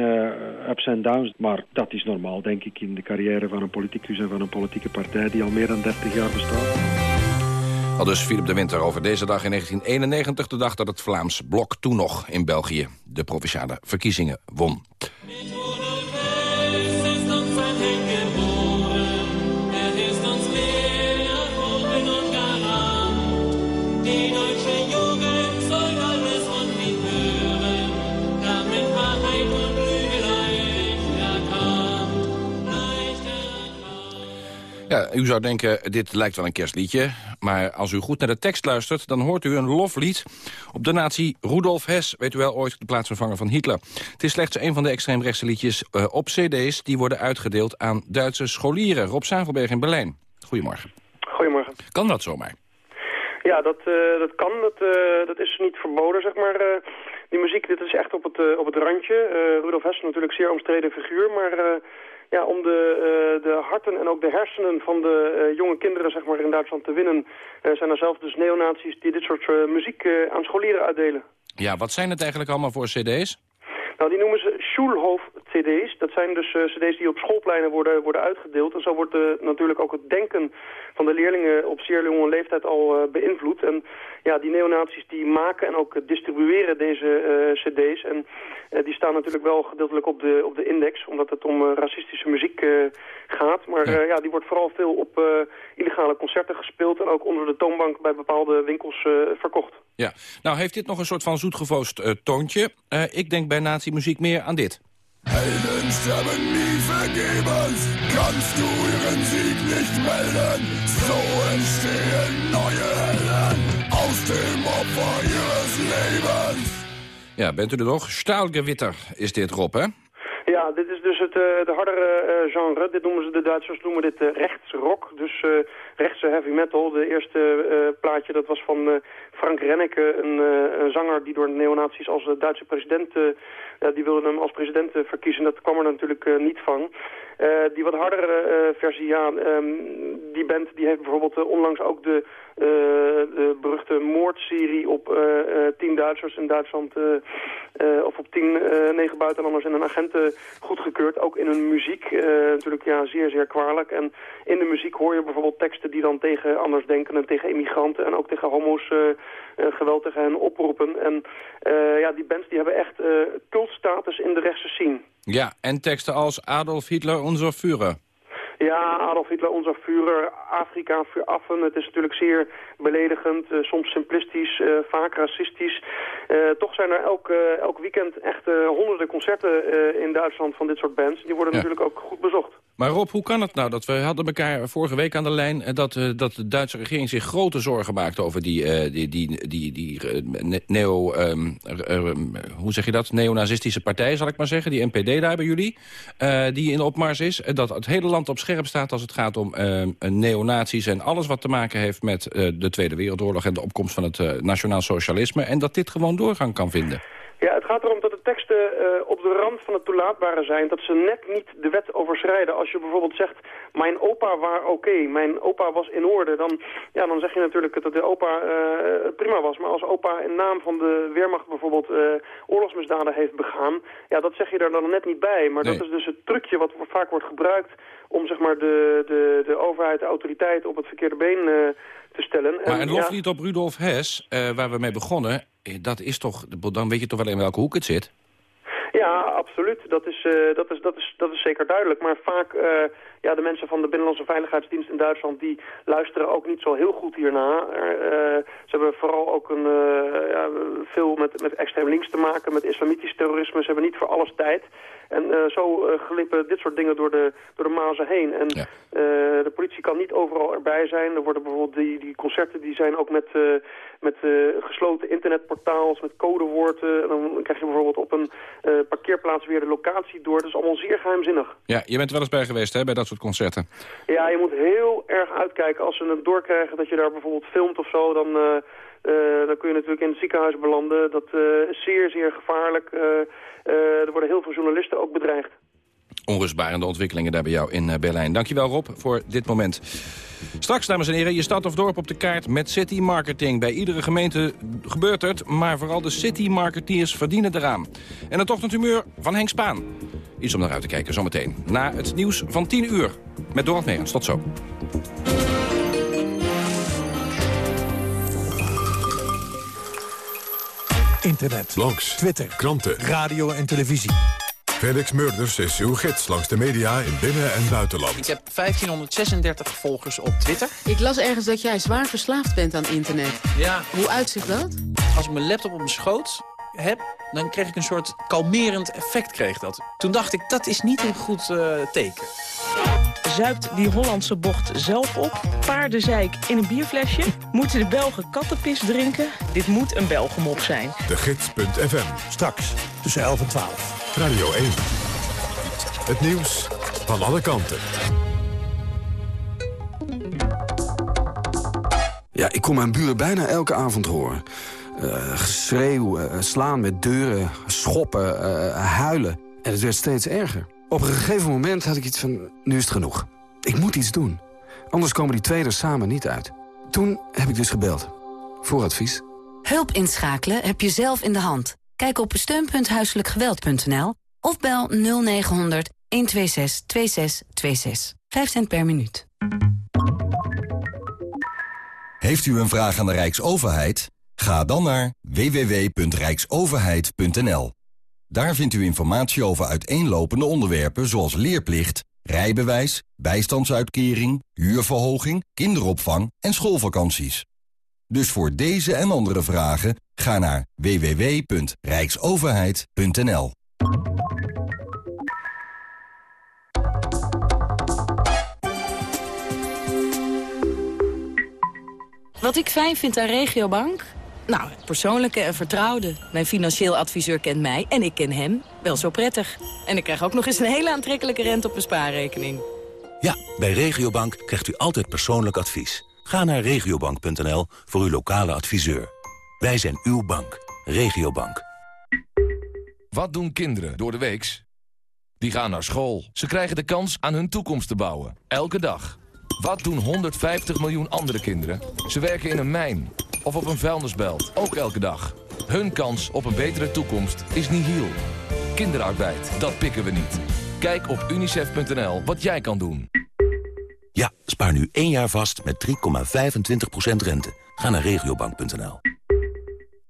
ups en downs, maar dat is normaal, denk ik, in de carrière van een politicus en van een politieke partij die al meer dan 30 jaar bestaat. Al dus Philip de Winter over deze dag in 1991, de dag dat het Vlaams Blok toen nog in België de provinciale verkiezingen won. Ja, u zou denken, dit lijkt wel een kerstliedje. Maar als u goed naar de tekst luistert, dan hoort u een loflied... op de nazi Rudolf Hess, weet u wel, ooit de plaatsvervanger van Hitler. Het is slechts een van de extreemrechtse liedjes uh, op cd's... die worden uitgedeeld aan Duitse scholieren. Rob Zavelberg in Berlijn. Goedemorgen. Goedemorgen. Kan dat zomaar? Ja, dat, uh, dat kan. Dat, uh, dat is niet verboden, zeg maar. die muziek, dit is echt op het, op het randje. Rudolf Hess is natuurlijk een zeer omstreden figuur, maar ja, om de, uh, de harten en ook de hersenen van de uh, jonge kinderen zeg maar, in Duitsland te winnen... Uh, zijn er zelf dus neonazies die dit soort muziek aan scholieren uitdelen. Ja, wat zijn het eigenlijk allemaal voor cd's? Nou, die noemen ze Schulhof-cd's. Dat zijn dus cd's die op schoolpleinen worden, worden uitgedeeld. En zo wordt natuurlijk ook het denken van de leerlingen op zeer jonge leeftijd al beïnvloed. En ja, die neonazies die maken en ook distribueren deze cd's. En die staan natuurlijk wel gedeeltelijk op de, op de index, omdat het om racistische muziek gaat. Maar ja. die wordt vooral veel op illegale concerten gespeeld en ook onder de toonbank bij bepaalde winkels verkocht. Ja, nou heeft dit nog een soort van zoetgevoost toontje. ik denk bij nazi-muziek meer aan dit. Helden sterben nie vergebens, kannst du ihren Sieg nicht melden. So entstehen neue Helden aus dem Opfer ihres Lebens. Ja, bent u er nog? Staalgewitter is dit, Rob, hè? Ja, dit is dus het, uh, de hardere uh, genre. Dit noemen ze, de Duitsers noemen dit rechtsrock, dus rechtse heavy metal. De eerste plaatje dat was van Frank Renneke, een, een, zanger die door de neonazies als Duitse president, die wilde hem als president verkiezen. Dat kwam er natuurlijk niet van. die wat hardere versie, ja, ehm, die band die heeft bijvoorbeeld onlangs ook de eh, de beruchte moordserie op eh, eh, tien Duitsers in Duitsland... of op tien negen buitenlanders en een agenten goedgekeurd. Ook in hun muziek. natuurlijk ja, zeer, zeer kwalijk. En in de muziek hoor je bijvoorbeeld teksten die dan tegen andersdenkenden... tegen immigranten en ook tegen homo's geweld tegen hen oproepen. En ja, die bands die hebben echt cultstatus in de rechtse scene. Ja, en teksten als Adolf Hitler, onze Führer. Ja, Adolf Hitler, onze Führer, Afrika voor affen. Het is natuurlijk zeer beledigend, uh, soms simplistisch, uh, vaak racistisch. Uh, toch zijn er elk, elk weekend echt honderden concerten in Duitsland van dit soort bands. Die worden natuurlijk ook goed bezocht. Maar Rob, hoe kan het nou dat we hadden elkaar vorige week aan de lijn... dat, dat de Duitse regering zich grote zorgen maakt over die, die, die, die, die neo... Um, hoe zeg je dat? Neonazistische partij, zal ik maar zeggen. Die NPD daar bij jullie, die in opmars is. Dat het hele land op scherp staat als het gaat om uh, neonazies... en alles wat te maken heeft met de Tweede Wereldoorlog... en de opkomst van het nationaal socialisme... en dat dit gewoon doorgang kan vinden. Ja, het gaat erom dat teksten uh, op de rand van het toelaatbare zijn. Dat ze net niet de wet overschrijden. Als je bijvoorbeeld zegt, mijn opa was oké, mijn opa was in orde. Dan, ja, dan zeg je natuurlijk dat de opa uh, prima was. Maar als opa in naam van de Weermacht bijvoorbeeld uh, oorlogsmisdaden heeft begaan... ja, dat zeg je er dan net niet bij. Maar nee. dat is dus het trucje wat vaak wordt gebruikt om zeg maar, de, de, de overheid, de autoriteit op het verkeerde been uh, te stellen. Maar en, en niet op Rudolf Hess, uh, waar we mee begonnen, dat is toch, dan weet je toch wel in welke hoek het zit? Ja, absoluut. Dat is, uh, dat is, dat is, dat is zeker duidelijk. Maar vaak, uh, ja, de mensen van de Binnenlandse Veiligheidsdienst in Duitsland... die luisteren ook niet zo heel goed hierna. Uh, ze hebben vooral ook een, ja, veel met, met extreem links te maken, met islamitisch terrorisme. Ze hebben niet voor alles tijd. En uh, zo uh, glippen dit soort dingen door de, door de mazen heen. En ja. uh, de politie kan niet overal erbij zijn. Er worden bijvoorbeeld die, die concerten die zijn ook met, met gesloten internetportaals, met codewoorden. En dan krijg je bijvoorbeeld op een parkeerplaats weer de locatie door. Dat is allemaal zeer geheimzinnig. Ja, je bent er wel eens bij geweest hè, bij dat soort concerten. Ja, je moet heel erg uitkijken als ze het doorkrijgen dat je daar bijvoorbeeld filmt of zo. Dan... Uh, dan kun je natuurlijk in het ziekenhuis belanden. Dat uh, is zeer, zeer gevaarlijk. Uh, er worden heel veel journalisten ook bedreigd. Onrustbarende ontwikkelingen daar bij jou in Berlijn. Dankjewel Rob voor dit moment. Straks, dames en heren, je stad of dorp op de kaart met city marketing. Bij iedere gemeente gebeurt het, maar vooral de city marketeers verdienen eraan. En het ochtendhumeur van Henk Spaan. Iets om naar uit te kijken zometeen. Na het nieuws van 10 uur. Met Dorot Megens. Tot zo. Internet, blogs, Twitter, kranten, radio en televisie. Felix Murders is uw gids langs de media in binnen- en buitenland. Ik heb 1536 volgers op Twitter. Ik las ergens dat jij zwaar verslaafd bent aan internet. Ja. Hoe uitzicht dat? Als ik mijn laptop op mijn schoot heb, dan kreeg ik een soort kalmerend effect. Kreeg dat. Toen dacht ik, dat is niet een goed uh, teken. Zuipt die Hollandse bocht zelf op? Paardenzeik in een bierflesje? Moeten de Belgen kattenpis drinken? Dit moet een Belgemop zijn. De Gids.fm. Straks tussen 11 en 12. Radio 1. Het nieuws van alle kanten. Ja, ik kom mijn buren bijna elke avond horen. Uh, geschreeuw, uh, slaan met deuren, schoppen, uh, huilen. En het werd steeds erger. Op een gegeven moment had ik iets van, nu is het genoeg. Ik moet iets doen. Anders komen die twee er samen niet uit. Toen heb ik dus gebeld. Voor advies. Hulp inschakelen heb je zelf in de hand. Kijk op steun.huiselijkgeweld.nl of bel 0900 126 2626. 5 cent per minuut. Heeft u een vraag aan de Rijksoverheid? Ga dan naar www.rijksoverheid.nl. Daar vindt u informatie over uiteenlopende onderwerpen zoals leerplicht, rijbewijs, bijstandsuitkering, huurverhoging, kinderopvang en schoolvakanties. Dus voor deze en andere vragen ga naar www.rijksoverheid.nl. Wat ik fijn vind aan Regiobank... Nou, persoonlijke en vertrouwde. Mijn financieel adviseur kent mij en ik ken hem wel zo prettig. En ik krijg ook nog eens een hele aantrekkelijke rente op mijn spaarrekening. Ja, bij Regiobank krijgt u altijd persoonlijk advies. Ga naar regiobank.nl voor uw lokale adviseur. Wij zijn uw bank. Regiobank. Wat doen kinderen door de weeks? Die gaan naar school. Ze krijgen de kans aan hun toekomst te bouwen. Elke dag. Wat doen 150 miljoen andere kinderen? Ze werken in een mijn of op een vuilnisbelt. Ook elke dag. Hun kans op een betere toekomst is nihil. Kinderarbeid, dat pikken we niet. Kijk op unicef.nl wat jij kan doen. Ja, spaar nu één jaar vast met 3,25% rente. Ga naar regiobank.nl.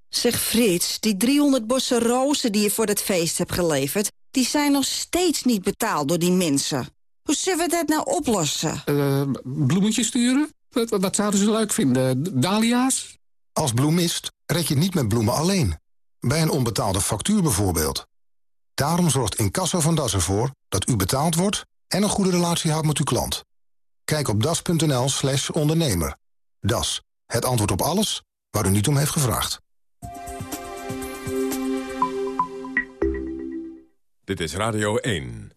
Zeg Frits, die 300 bossen rozen die je voor het feest hebt geleverd... die zijn nog steeds niet betaald door die mensen. Hoe zullen we dat nou oplossen? Uh, bloemetjes sturen? Wat, wat zouden ze leuk vinden? Dahlia's? Als bloemist red je niet met bloemen alleen. Bij een onbetaalde factuur bijvoorbeeld. Daarom zorgt Incasso van Das ervoor dat u betaald wordt... en een goede relatie houdt met uw klant. Kijk op das.nl slash ondernemer. Das, het antwoord op alles waar u niet om heeft gevraagd. Dit is Radio 1.